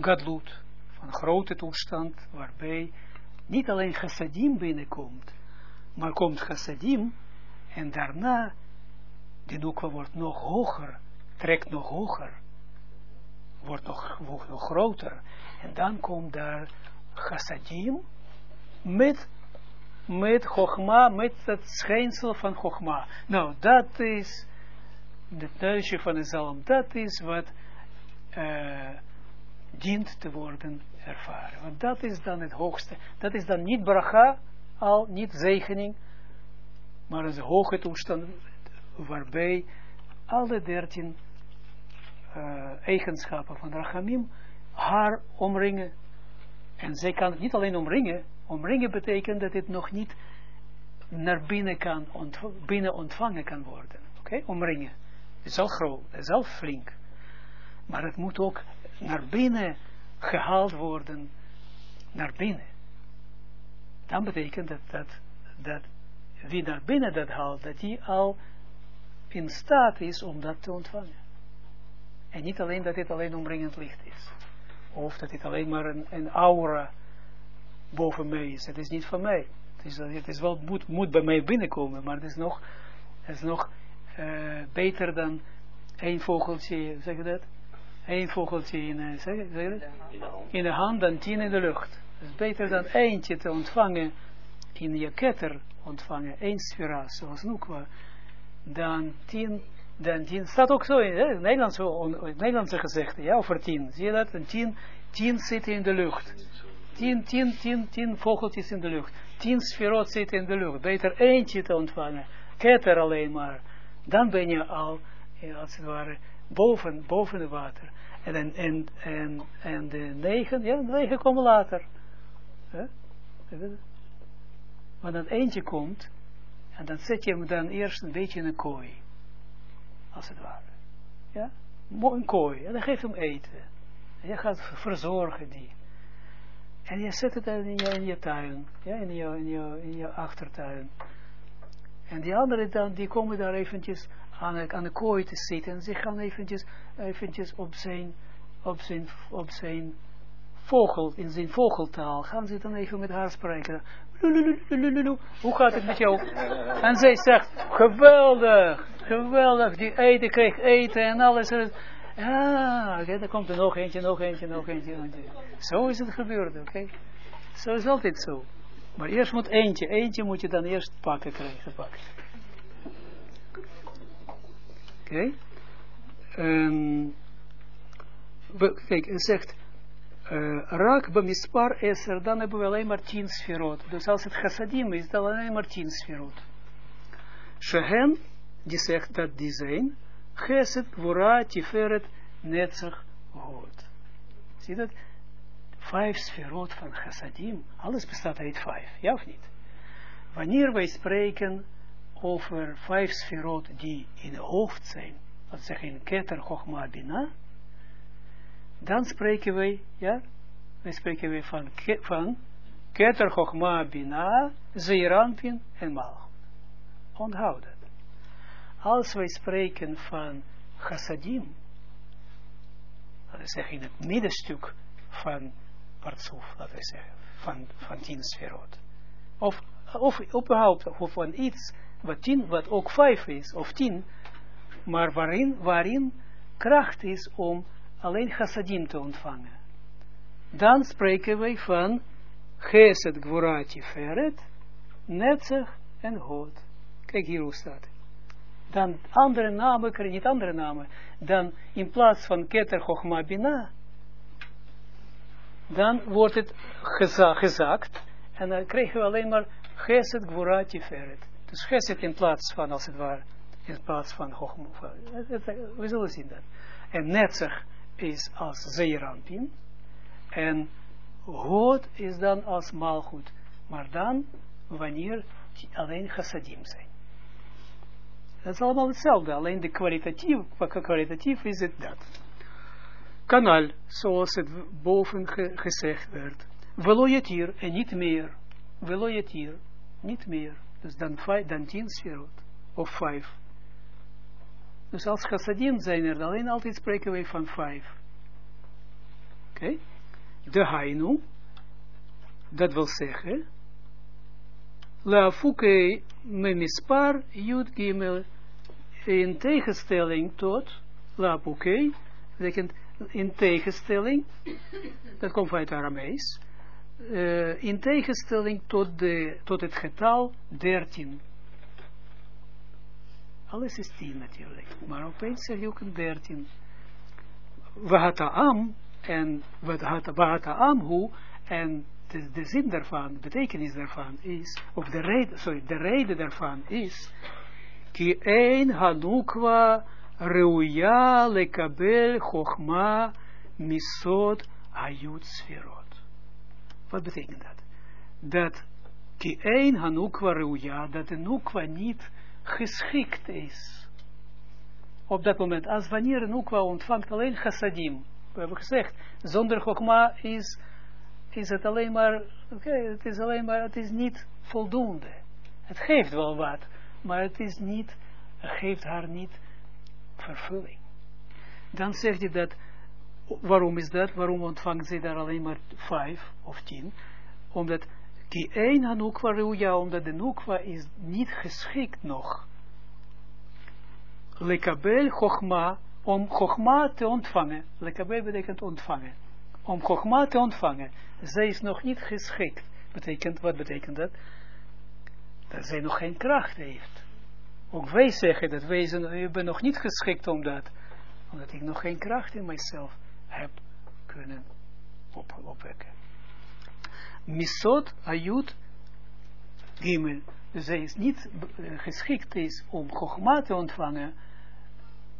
gadlut, van grote toestand, waarbij niet alleen chassadim binnenkomt, maar komt chassadim en daarna de noekwa wordt nog hoger, trekt nog hoger, wordt nog, wordt nog groter. En dan komt daar chassadim met, met chogma, met het schijnsel van chogma. Nou, dat is het neusje van de zalm, dat is wat uh, dient te worden ervaren. Want dat is dan het hoogste. Dat is dan niet bracha, al niet zegening, maar een hoge toestand waarbij alle dertien uh, eigenschappen van Rachamim haar omringen. En zij kan het niet alleen omringen. Omringen betekent dat het nog niet naar binnen, kan binnen ontvangen kan worden. Oké, omringen. Het is al groot, het is al flink. Maar het moet ook naar binnen gehaald worden. Naar binnen. Dan betekent dat, dat, dat wie naar binnen dat haalt, dat die al in staat is om dat te ontvangen. En niet alleen dat dit alleen omringend licht is. Of dat dit alleen maar een, een aura boven mij is. Het is niet van mij. Het is, het is wel, moet, moet bij mij binnenkomen, maar het is nog, het is nog uh, beter dan één vogeltje, zeg je dat? Eén vogeltje in, uh, zeg, zeg in de hand dan tien in de lucht. Het is beter dan eentje te ontvangen in je ketter ontvangen, één sfera, zoals Nukwa, dan tien, dan tien, staat ook zo in het Nederlands, Nederlandse gezegde, ja, over tien, zie je dat? En tien, tien zitten in de lucht. Tien, tien, tien, tien vogeltjes in de lucht. Tien sferot zitten in de lucht. Beter eentje te ontvangen. Ketter alleen maar dan ben je al, als het ware, boven, boven het water. En, en, en, en, en de negen, ja, de negen komen later. Maar dat eentje komt, en dan zet je hem dan eerst een beetje in een kooi. Als het ware. Ja? Een kooi. En dan geef je hem eten. En je gaat verzorgen die. En je zet het in je, in je tuin. Ja, in je, in je, in je achtertuin. En die anderen dan, die komen daar eventjes aan de, aan de kooi te zitten. En ze gaan eventjes, eventjes op zijn, op zijn, op zijn vogel, in zijn vogeltaal, gaan ze dan even met haar spreken. Hoe gaat het met jou? En zij zegt, geweldig, geweldig, die eten, kreeg eten en alles. Ja, oké, dan komt er nog eentje, nog eentje, nog eentje. Zo is het gebeurd, oké. Zo is altijd zo. Maar eerst moet eentje, eentje moet je dan eerst pakken krijgen, pakken. Oké. Okay. Um, kijk, hij zegt, uh, Rak bemispar eser, dan hebben we alleen maar tien sferot. Dus als het chassadim is, dan alleen maar tien sferot. Shehen, die zegt dat die zijn, Geset, Wura, Tiferet, Netzach, God. Zie dat? vijf sferot van chassadim, alles bestaat uit vijf, ja of niet? Wanneer wij spreken over vijf sferot die in hoofd zijn, wat zeggen in Keter, Chochma, Bina, dan spreken wij, ja, dan spreken wij van, van Keter, Chochma, Bina, Zeeranpin en Mal. Onthoud het. Als wij spreken van chassadim, dat is in het middenstuk van partsoef, laten we van, van tien sferot. Of, of überhaupt, of van iets wat, tien, wat ook vijf is, of tien, maar waarin, waarin kracht is om alleen chassadim te ontvangen. Dan spreken wij van Geset Gvorati Feret, Netzach en God. Kijk hier hoe staat Dan andere namen, niet andere namen, dan in plaats van Keter Chochma Bina, dan wordt het geza gezakt en dan krijgen we alleen maar Geset Gvura Tiferet. Dus Geset in plaats van, als het ware, in plaats van Hochmoef. We zullen zien dat. En Netzach is als Zeerampin en God is dan als maalgoed. Maar dan wanneer alleen chassadim zijn. Dat is allemaal hetzelfde, alleen de kwalitatief, kwalitatief is het dat. Kanaal, zoals het boven ge, gezegd werd. Veloyetir en niet meer. Veloyetir, niet meer. Dus dan, dan tien sferot. Of vijf. Dus als chassadim zijn er alleen altijd spreken wij van vijf. Oké? Okay. De hainu, dat wil zeggen, la fuke me mispar jud gimel, in tegenstelling tot, la fuke, betekent in tegenstelling, dat komt uit Aramees, uh, in tegenstelling tot, de, tot het getal 13. Alles is 10 natuurlijk, maar opeens zeg je ook een 13. Wahataam, en Wahataam hoe, en de, de zin daarvan, de betekenis daarvan is, of de reden, sorry, de reden daarvan is, ki een hanukwa reuya lekabel chochma misod ayut sferot. Wat betekent dat? Dat ki een hanukwa reuya, dat de nukwa niet geschikt is. Op dat moment, als wanneer een nukwa ontvangt alleen chassadim, we hebben gezegd, zonder chokma is, is het alleen maar, oké, het is alleen maar, het is niet voldoende. Het geeft wel wat, maar het is niet, geeft haar niet vervulling. Dan zegt hij dat, waarom is dat? Waarom ontvangt zij daar alleen maar vijf of tien? Omdat die één Hanukwa Reuja, omdat de Nukwa is niet geschikt nog. Lekabel Chochma, om Chochma te ontvangen. Lekabel betekent ontvangen. Om Chochma te ontvangen. Zij is nog niet geschikt. Betekent, wat betekent dat? Dat zij nog geen kracht heeft. Ook wij zeggen dat wij zijn, nog niet geschikt om dat. Omdat ik nog geen kracht in mijzelf heb kunnen op, opwekken. Misot ayut gimel. Dus zij is niet geschikt is om Chogma te ontvangen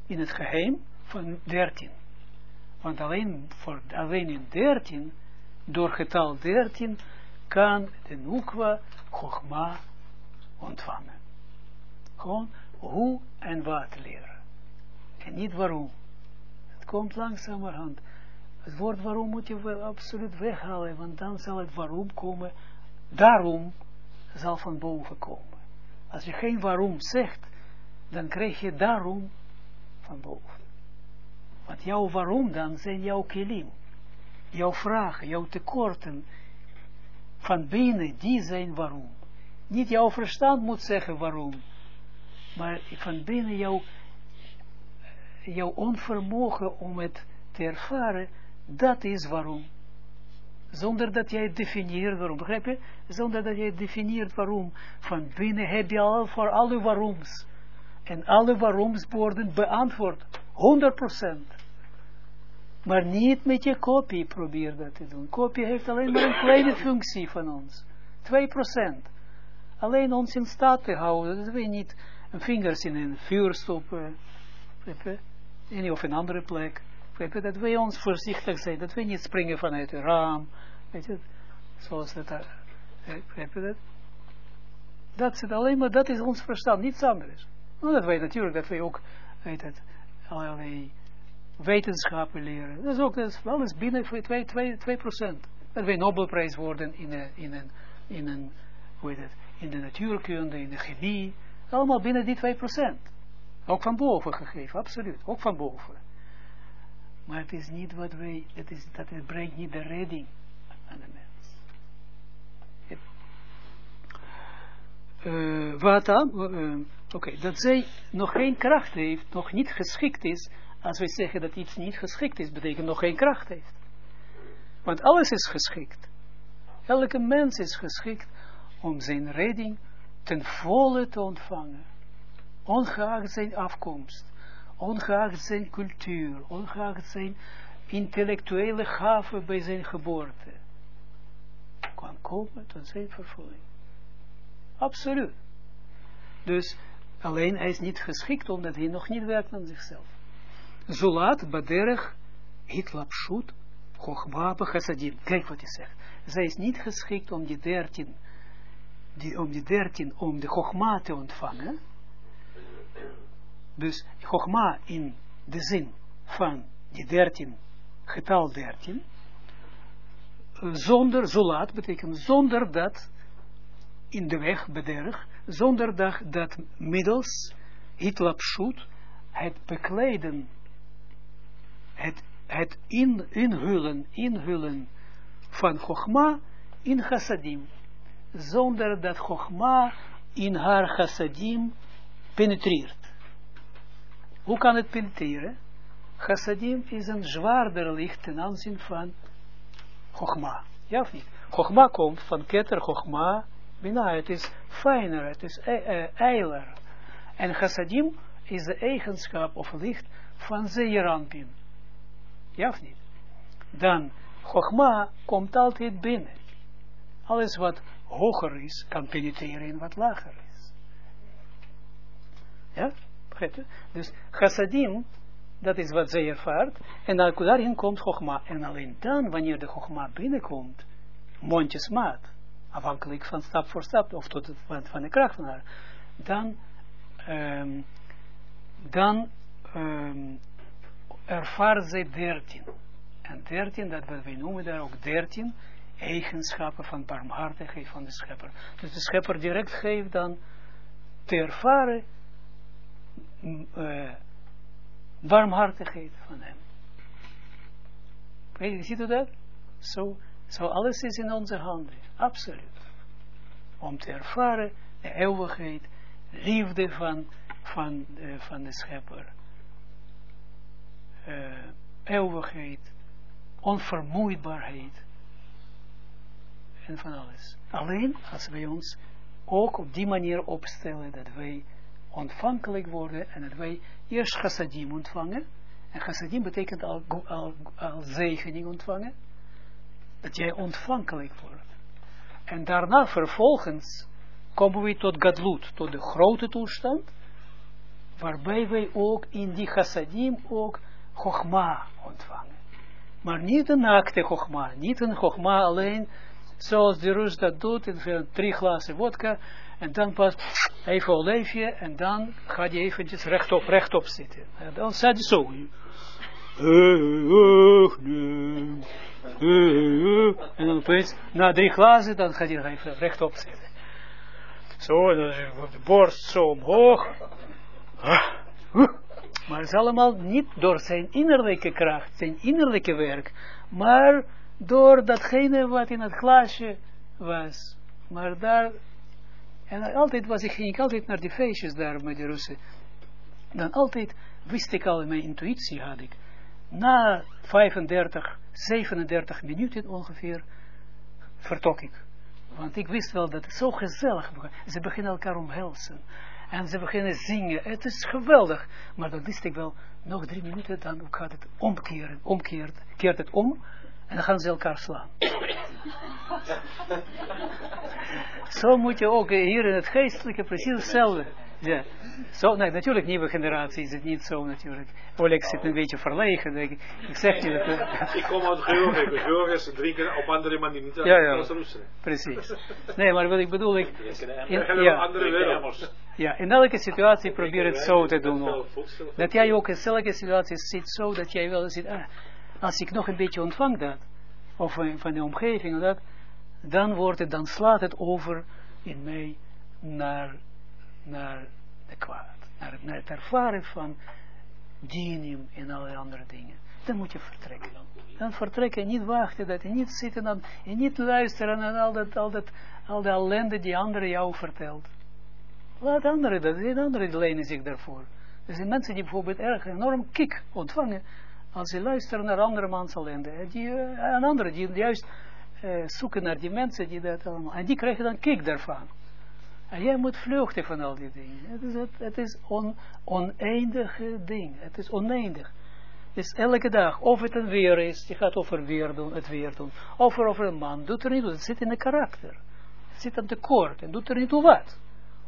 in het geheim van 13. Want alleen, voor, alleen in 13, door getal 13, kan de Nukwa Chogma ontvangen. Gewoon hoe en wat leren. En niet waarom. Het komt langzamerhand. Het woord waarom moet je wel absoluut weghalen, want dan zal het waarom komen. Daarom zal van boven komen. Als je geen waarom zegt, dan krijg je daarom van boven. Want jouw waarom dan zijn jouw kilim. Jouw vragen, jouw tekorten van binnen, die zijn waarom. Niet jouw verstand moet zeggen waarom. Maar van binnen jouw, jouw onvermogen om het te ervaren, dat is waarom. Zonder dat jij definieert waarom. Begrijp je? Zonder dat jij definieert waarom. Van binnen heb je al voor alle waaroms. En alle waaroms worden beantwoord. 100%. Maar niet met je kopie probeer dat te doen. Kopie heeft alleen maar een kleine functie van ons. 2%. Alleen ons in staat te houden. Dat we niet een vingers in een vuur stoppen. En of een andere plek. Dat wij ons voorzichtig zijn. Dat wij niet springen vanuit het raam. Weet je, zoals dat. Je dat? Dat is alleen maar, dat is ons verstand, niets anders. Nou, dat wij natuurlijk, dat wij ook, weet het, allerlei wetenschappen leren. Dat is ook, dat is binnen 2%. 2, 2 dat wij Nobelprijs worden in een, in een, in een, in de natuurkunde, in de chemie. Allemaal binnen die 2%. Ook van boven gegeven, absoluut. Ook van boven. Maar het is niet wat wij, het, is, dat het brengt niet de redding aan de mens. Uh, wat dan? Uh, Oké, dat zij nog geen kracht heeft, nog niet geschikt is. Als wij zeggen dat iets niet geschikt is, betekent nog geen kracht heeft. Want alles is geschikt. Elke mens is geschikt om zijn redding ten volle te ontvangen. Ongeacht zijn afkomst ongeacht zijn cultuur, ongeacht zijn intellectuele gaven bij zijn geboorte, kan komen tot zijn vervulling. Absoluut. Dus alleen hij is niet geschikt omdat hij nog niet werkt aan zichzelf. Zolat baderech hitlapshut Chogma chassadim. Kijk wat hij zegt. Zij is niet geschikt om die dertien, die, om die dertien, om de Chogma te ontvangen. Dus Chogma in de zin van die dertien, getal dertien, zonder, zolat betekent zonder dat, in de weg, bederg, zonder dat, dat middels, hitlapshoot, het bekleden, het, het in, inhullen, inhullen van Chogma in chassadim, zonder dat Chogma in haar chassadim penetreert. Hoe kan het penetreren? Chassadim is een zwaarder licht ten aanzien van Chogma. Ja of niet? Chogma komt van Keter Chogma, Bina, het is fijner, het is eiler. En chassadim is de eigenschap of licht van Zeeranpin. Ja of niet? Dan, Chogma komt altijd binnen. Alles wat hoger is, kan penetreren in wat lager is. Ja? Dus chassadim, dat is wat zij ervaart, en daarin komt Chogma. En alleen dan, wanneer de Chogma binnenkomt, mondjesmaat, afhankelijk van stap voor stap, of tot het, van, de kracht van haar, dan, um, dan um, ervaart zij dertien. En dertien, dat wat wij noemen daar ook dertien, eigenschappen van barmhartigheid van de schepper. Dus de schepper direct geeft dan te ervaren uh, warmhartigheid van hem. Weet je, ziet u dat? Zo, zo alles is in onze handen, absoluut. Om te ervaren de eeuwigheid, liefde van, van, uh, van de schepper. Uh, eeuwigheid, onvermoeidbaarheid en van alles. Alleen als wij ons ook op die manier opstellen dat wij ontvankelijk worden en dat wij eerst chassadim ontvangen. En chassadim betekent al, al, zegening ontvangen. Dat jij ontvankelijk wordt. En daarna vervolgens komen we tot gadlut, tot de grote toestand, waarbij wij ook in die chassadim ook chogma ontvangen. Maar niet een naakte chogma, niet een chogma alleen, zoals de Rus dat doet, in drie glazen vodka, en dan pas even olijfje, en dan gaat je eventjes rechtop, rechtop zitten. En dan staat hij zo. En dan opeens, na drie glazen, dan gaat hij even rechtop zitten. Zo, dan de borst zo omhoog. Maar het is allemaal niet door zijn innerlijke kracht, zijn innerlijke werk, maar door datgene wat in het glaasje was. Maar daar, en altijd was ik, ging ik altijd naar die feestjes daar met de Russen. Dan altijd wist ik al mijn intuïtie had ik. Na 35, 37 minuten ongeveer vertrok ik. Want ik wist wel dat het zo gezellig was. Ze beginnen elkaar omhelzen. En ze beginnen zingen. Het is geweldig. Maar dan wist ik wel, nog drie minuten, dan gaat het omkeren. Omkeert, keert het om. En dan gaan ze elkaar slaan. Zo moet je ook hier in het geestelijke precies hetzelfde. Ja. Zo, nee, natuurlijk, nieuwe generatie is het niet zo natuurlijk. Oleg zit een beetje verlegen. Ik, ik zeg je dat. Uh, ik kom uit Georgië. Georgiërs drinken op andere manier niet ja, ja. Precies. Nee, maar wat ik bedoel, ik... In, ja, ja, in elke situatie probeer het zo te doen. Ook. Dat jij ook in elke situatie zit zo dat jij wel ziet, ah, als ik nog een beetje ontvang dat, of van de omgeving, dat, dan wordt het, dan slaat het over in mij naar, naar de kwaad, naar, het ervaren van dienium en alle andere dingen. Dan moet je vertrekken. Dan vertrekken, niet wachten, dat je niet zitten dan, en niet luisteren naar al dat, al dat, al de ellende die anderen jou vertelt. Laat anderen dat, de anderen lenen zich daarvoor. Er zijn mensen die bijvoorbeeld erg enorm kick ontvangen als ze luisteren naar andere mans ellende. Die, en anderen die juist uh, zoeken naar die mensen die dat allemaal. En die krijgen dan kick daarvan. En jij moet vluchten van al die dingen. Het is, het, het is on, oneindige ding. Het is oneindig. Dus elke dag, of het een weer is, je gaat over weer doen, het weer doen. Of er over een man, doet er niet toe. Het zit in de karakter. Het zit aan de koord en doet er niet toe wat.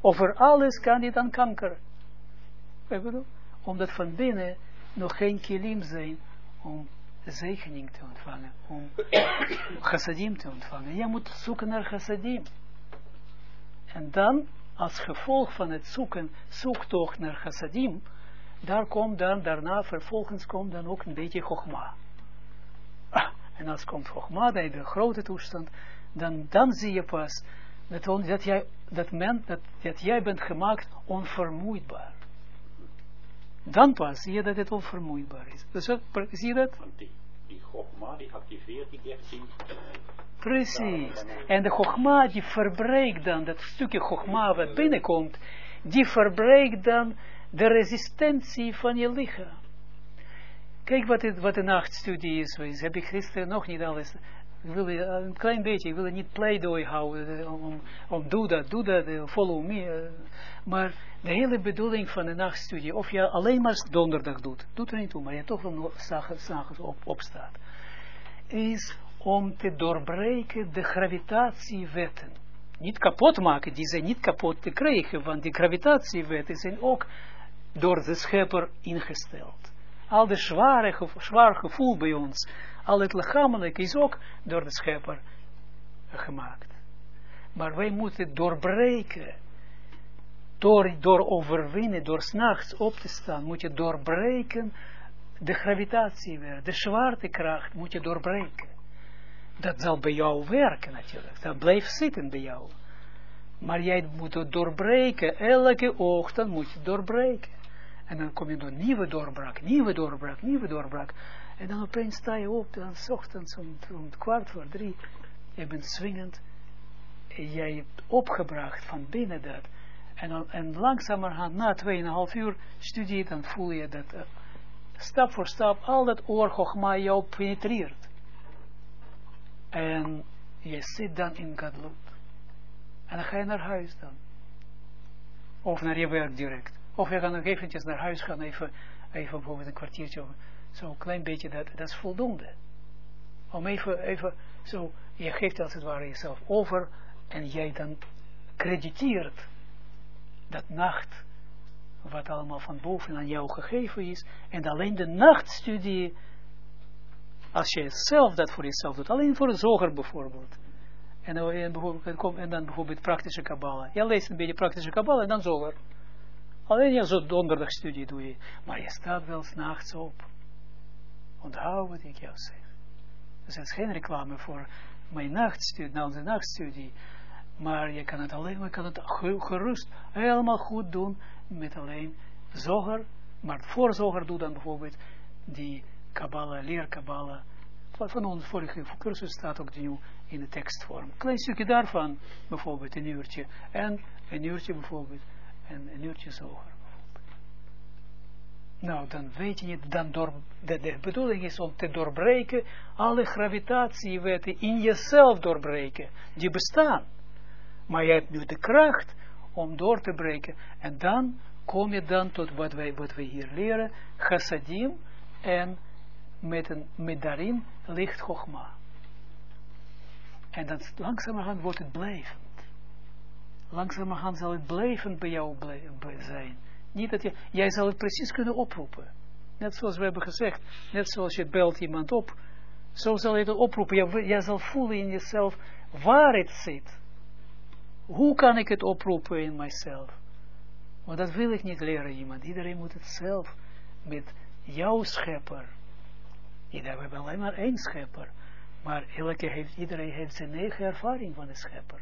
Over alles kan hij dan kankeren. Omdat van binnen nog geen kilim zijn om zegening te ontvangen, om chassadim te ontvangen. Jij moet zoeken naar chassadim. En dan, als gevolg van het zoeken, zoektocht naar chassadim, daar komt dan, daarna, vervolgens komt dan ook een beetje chogma. Ah, en als komt chogma, bij de grote toestand, dan, dan zie je pas dat, dat, jij, dat, men, dat, dat jij bent gemaakt onvermoeidbaar. Dan pas zie je dat het onvermoeidbaar is. Dus, zie je dat? Want die, die die activeert die 13. Precies. En de Chogma die verbreekt dan, dat stukje Chogma wat binnenkomt, die verbreekt dan de resistentie van je lichaam. Kijk wat, het, wat de nachtstudie is geweest. Heb ik gisteren nog niet alles. Ik wil een klein beetje, ik wil niet pleidooi houden. Om, om doe dat, doe dat, follow me. Maar de hele bedoeling van de nachtstudie, of je alleen maar donderdag doet, doet er niet toe, maar je toch wel s'avonds op, opstaat, is om te doorbreken de gravitatiewetten. Niet kapot maken, die zijn niet kapot te krijgen, want die gravitatiewetten zijn ook door de schepper ingesteld. Al de zware, zwaar gevoel bij ons, al het lichamelijk is ook door de schepper gemaakt. Maar wij moeten doorbreken, door, door overwinnen, door s'nachts op te staan, moet je doorbreken de gravitatie weer, de zwaartekracht moet je doorbreken. Dat zal bij jou werken natuurlijk, dat blijft zitten bij jou. Maar jij moet het doorbreken, elke ochtend moet je doorbreken. En dan kom je door nieuwe doorbraak, nieuwe doorbraak, nieuwe doorbraak. En dan opeens sta je op, dan s ochtends om, om kwart voor drie. Je bent swingend. En jij hebt opgebracht van binnen dat. En, dan, en langzamerhand, na 2,5 uur studie, dan voel je dat uh, stap voor stap al dat oorgogma jou penetreert. En je zit dan in Gadlut. En dan ga je naar huis dan. Of naar je werk direct. Of je kan nog eventjes naar huis gaan, even, even bijvoorbeeld een kwartiertje, zo'n klein beetje, dat, dat is voldoende. Om even, even, zo, je geeft als het ware jezelf over, en jij dan crediteert dat nacht, wat allemaal van boven aan jou gegeven is, en alleen de nachtstudie, als je zelf dat voor jezelf doet, alleen voor de zoger bijvoorbeeld, en, en, dan bijvoorbeeld praktische kabbala. Je leest een beetje praktische kabbala en dan zoger. Alleen ja, zo donderdagstudie doe je. Maar je staat wel s'nachts op. Onthoud wat ik jou zeg. Dus het is geen reclame voor mijn nachtstudie, nou onze nachtstudie. Maar je kan het alleen, maar kan het gerust helemaal goed doen met alleen zoger. Maar voor zoger doe dan bijvoorbeeld die Kabbalah, leer Kabbalah. Van onze vorige cursus staat ook nieuw in de tekstvorm. Klein stukje daarvan, bijvoorbeeld een uurtje. En een uurtje bijvoorbeeld en een uurtje zoger. Nou, dan weet je niet, dan door, de, de bedoeling is om te doorbreken alle gravitatiewetten in jezelf doorbreken, die bestaan. Maar je hebt nu de kracht om door te breken. En dan kom je dan tot wat wij, wat wij hier leren, chassadim, en met, een, met daarin licht chogma. En dan langzamerhand wordt het blijven langzamerhand zal het blijvend bij jou zijn. Niet dat je, jij zal het precies kunnen oproepen. Net zoals we hebben gezegd, net zoals je belt iemand op, zo zal je het oproepen. Jij zal voelen in jezelf waar het zit. Hoe kan ik het oproepen in mijzelf? Want dat wil ik niet leren iemand. Iedereen moet het zelf met jouw schepper. We hebben alleen maar één schepper. Maar elke heeft, iedereen heeft zijn eigen ervaring van de schepper.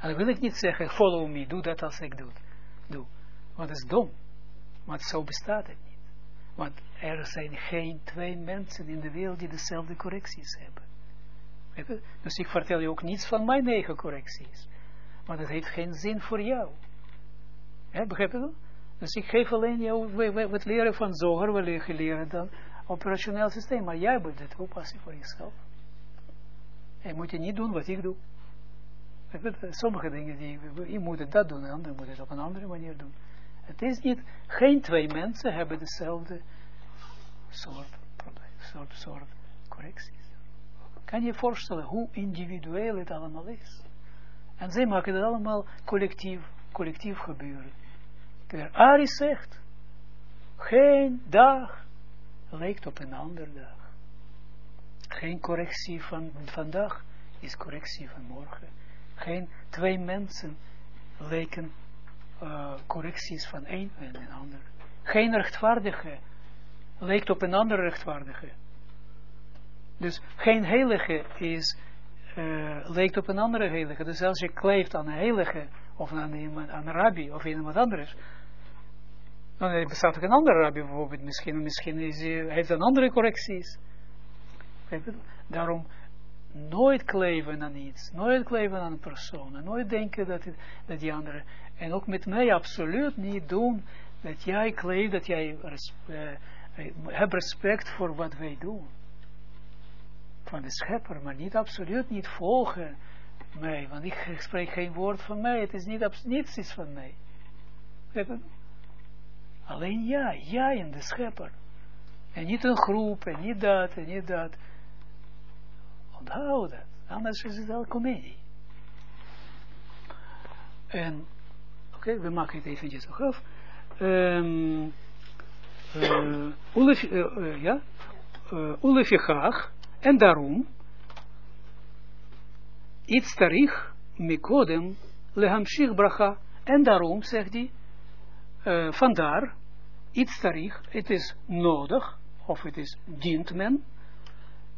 En dan wil ik niet zeggen, follow me, doe dat als ik doe. doe. Want dat is dom. Want zo bestaat het niet. Want er zijn geen twee mensen in de wereld die dezelfde correcties hebben. Dus ik vertel je ook niets van mijn eigen correcties. Want het heeft geen zin voor jou. Begrijp je dat? Dus ik geef alleen jou wat leren van zoger, je leren dan operationeel systeem. Maar jij moet het oppassen voor jezelf. En moet je niet doen wat ik doe. Sommige dingen, die, je moet dat doen, en anderen moet het op een andere manier doen. Het is niet, geen twee mensen hebben dezelfde soort, soort, soort correcties. Kan je je voorstellen hoe individueel het allemaal is? En zij maken het allemaal collectief, collectief gebeuren. De Ari zegt, geen dag lijkt op een andere dag. Geen correctie van vandaag is correctie van morgen. Geen twee mensen lijken uh, correcties van een en een ander. Geen rechtvaardige lijkt op een andere rechtvaardige. Dus geen heilige is, uh, op een andere heilige. Dus als je kleeft aan een heilige, of aan, iemand, aan een rabbi, of iemand anders, dan bestaat ook een andere rabbi bijvoorbeeld. Misschien, misschien is, hij heeft een andere correcties. Daarom nooit kleven aan iets, nooit kleven aan een persoon, nooit denken dat, het, dat die andere, en ook met mij absoluut niet doen, dat jij kleeft, dat jij res, uh, hebt respect voor wat wij doen. Van de schepper, maar niet absoluut niet volgen mij, want ik spreek geen woord van mij, het is niet, niets is van mij. Alleen jij, jij en de schepper. En niet een groep, en niet dat, en niet dat. Onthoud dat. Anders is het al comedie. En, oké, okay, we maken het eventjes nog af. Um, uh, Ulef, ja, graag, en daarom, iets tarich, mikodem, lehamshich bracha, en daarom, zegt hij, uh, vandaar, iets tarich, het is nodig, of het is, dient men,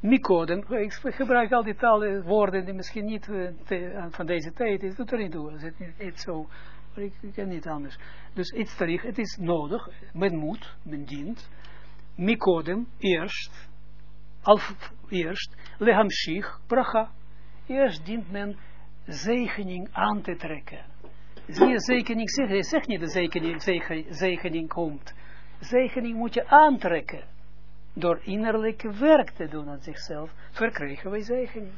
Mikodem, ik gebruik al die talen, woorden die misschien niet uh, van deze tijd is, dat er niet doen, het is niet zo, ik, ken niet anders. Dus iets tarich, het is nodig, men moet, men dient, Mikodem, eerst, al eerst, lehamshich, bracha, eerst dient men zegening aan te trekken. Zie je zegening, zeg, je zegt niet dat zegening, zegening komt. Zegening moet je aantrekken door innerlijke werk te doen aan zichzelf, verkrijgen wij zegening.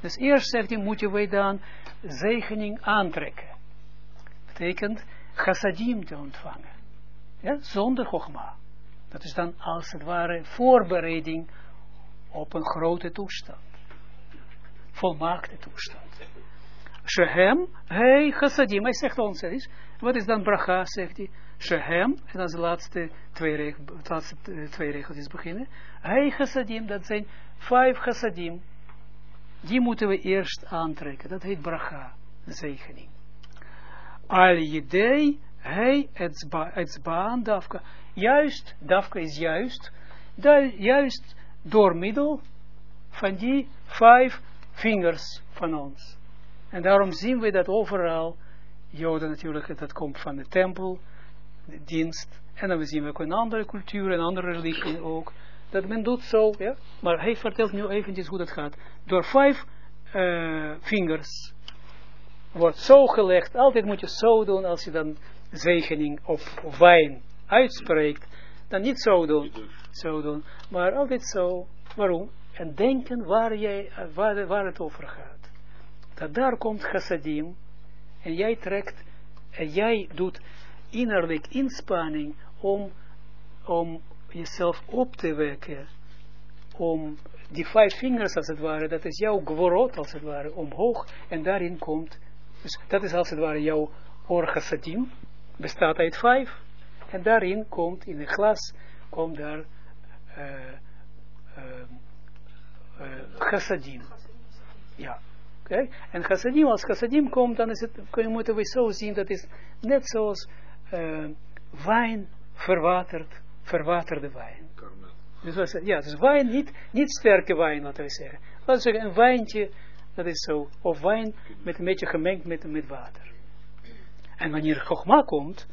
Dus eerst zegt hij, moeten wij dan zegening aantrekken. Betekent chassadim te ontvangen. Ja, zonder chogma. Dat is dan als het ware voorbereiding op een grote toestand. Volmaakte toestand. Shehem, hey chassadim. Hij zegt ons eens, wat is dan bracha, zegt hij. Shehem, en als de laatste twee, reg laatste twee regeltjes beginnen. Hij chassadim, dat zijn vijf chassadim. Die moeten we eerst aantrekken. Dat heet bracha, zegening. Al idee, hij etzbaan dafka. Juist, dafka is juist, juist door middel van die vijf vingers van ons. En daarom zien we dat overal, Joden natuurlijk, dat komt van de tempel, dienst. En dan zien we ook een andere cultuur, een andere religie ook. Dat men doet zo, ja. Maar hij vertelt nu eventjes hoe dat gaat. Door vijf uh, vingers wordt zo gelegd. Altijd moet je zo doen als je dan zegening of wijn uitspreekt. Dan niet zo doen. Zo doen. Maar altijd zo. Waarom? En denken waar, jij, waar, waar het over gaat. Dat daar komt chassadim. En jij trekt. En jij doet innerlijk inspanning om, om jezelf op te wekken, om die vijf vingers als het ware, dat is jouw gworot als het ware, omhoog, en daarin komt, dus dat is als het ware jouw orgasadim, bestaat uit vijf, en daarin komt, in een glas, komt daar uh, uh, uh, chassadim. Ja. Okay. En chassadim, als chassadim komt, dan is het, moeten we zo zien, dat is net zoals uh, wijn verwaterd, verwaterde wijn. Dus was, ja, dus wijn, niet, niet sterke wijn, laten we zeggen. Laten we zeggen, een wijntje, dat is zo, of wijn met een beetje gemengd met, met water. En wanneer Chogma komt,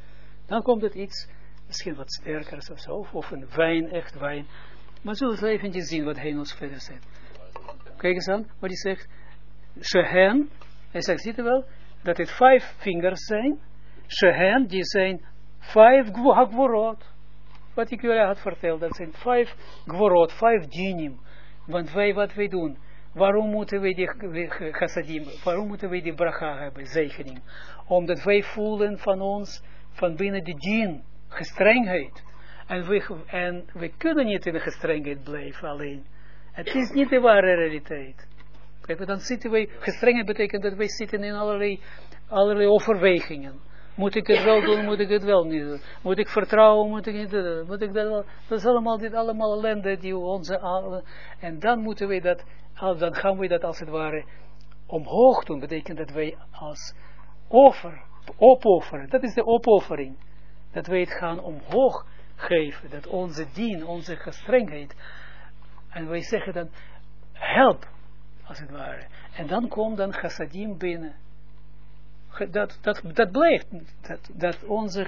dan komt het iets, misschien wat sterkers of zo, of een wijn, echt wijn. Maar zullen we even zien wat hij ons verder zegt. Kijk eens aan, wat hij zegt. Shehen, hij zegt, ziet wel, dat het vijf vingers zijn, Shehen, die zijn vijf gvorot. Wat ik jullie had verteld, dat zijn vijf gvorot, vijf dinim. Want wij, wat wij doen, waarom moeten wij die chassadim, waarom moeten wij die bracha hebben, zegening? Omdat wij voelen van ons, van binnen de dien, gestrengheid. En we, en we kunnen niet in de gestrengheid blijven alleen. Het is niet de ware realiteit. Dan zitten wij, gestrengheid betekent dat wij zitten in allerlei, allerlei overwegingen Moet ik het wel doen, moet ik het wel niet doen? Moet ik vertrouwen, moet ik niet doen? Moet ik dat wel? Dat is allemaal, dit allemaal ellende die onze... En dan moeten we dat, dan gaan we dat als het ware omhoog doen. Betekent dat wij als offer, opofferen. Dat is de opoffering. Dat wij het gaan omhoog geven. Dat onze dien, onze gestrengheid. En wij zeggen dan, help, als het ware. En dan komt dan chassadim binnen. Dat, dat, dat blijft. Dat, dat onze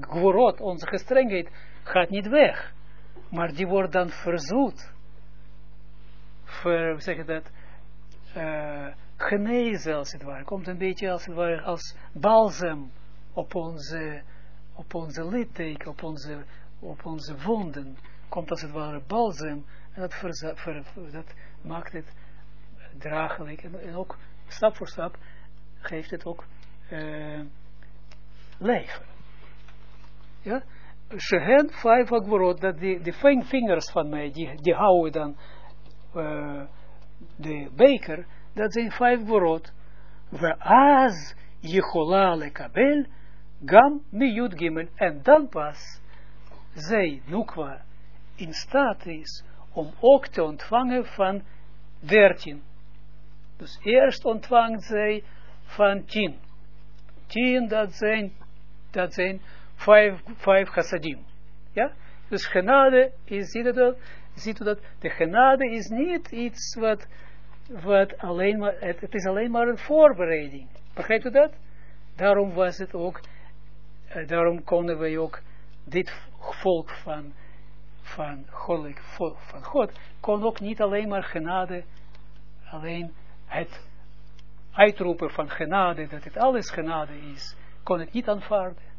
gworot, onze gestrengheid, gaat niet weg. Maar die wordt dan verzoet. Ver, zeg je dat? eh, genezen als het ware. Komt een beetje als het ware als balsem op onze, op onze litteken, op onze, op onze wonden. Komt als het ware balsem en dat, ver- dat maakt het draaglijk en, ook stap voor stap geeft het ook eh, leven. Ja? Shehen vijf agvorot, dat die, die ving- vingers van mij, die, die houden dan eh, de beker, dat zijn vijf gvorot. Ve'az yechola lekabel, gam miyud gimel. En dan pas, zij, Nukwa, in staat is om ook te ontvangen van dertien. Dus eerst ontvangt zij van tien. Tien, dat zijn, dat zijn vijf, vijf chassadim. Ja? Dus genade is, ziet u dat? Ziet u dat? De genade is niet iets wat, wat alleen maar, het, is alleen maar een voorbereiding. Begrijpt u dat? Daarom was het ook, eh, daarom konden wij ook dit volk van, van, volk van God, kon ook niet alleen maar genade, alleen het uitroepen van genade, dat het alles genade is, kon het niet aanvaarden.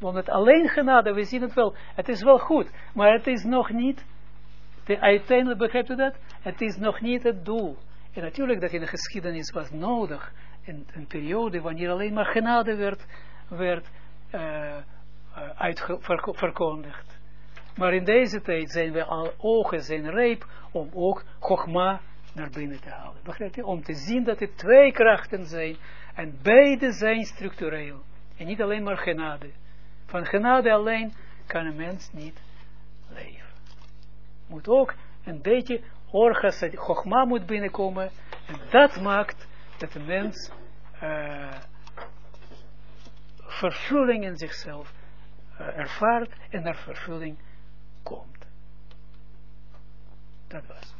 Want het alleen genade, we zien het wel, het is wel goed, maar het is nog niet, de, uiteindelijk begrijpt u dat? Het is nog niet het doel. En natuurlijk dat in de geschiedenis was nodig, een, een periode wanneer alleen maar genade werd, werd uh, uitverkondigd. Maar in deze tijd zijn we al ogen zijn rijp om ook Chogma naar binnen te halen. Begrijpt? Om te zien dat het twee krachten zijn en beide zijn structureel. En niet alleen maar genade. Van genade alleen kan een mens niet leven. Moet ook een beetje orgas, Chogma moet binnenkomen. En dat maakt dat de mens uh, vervulling in zichzelf uh, ervaart en naar vervulling komt. Dat was.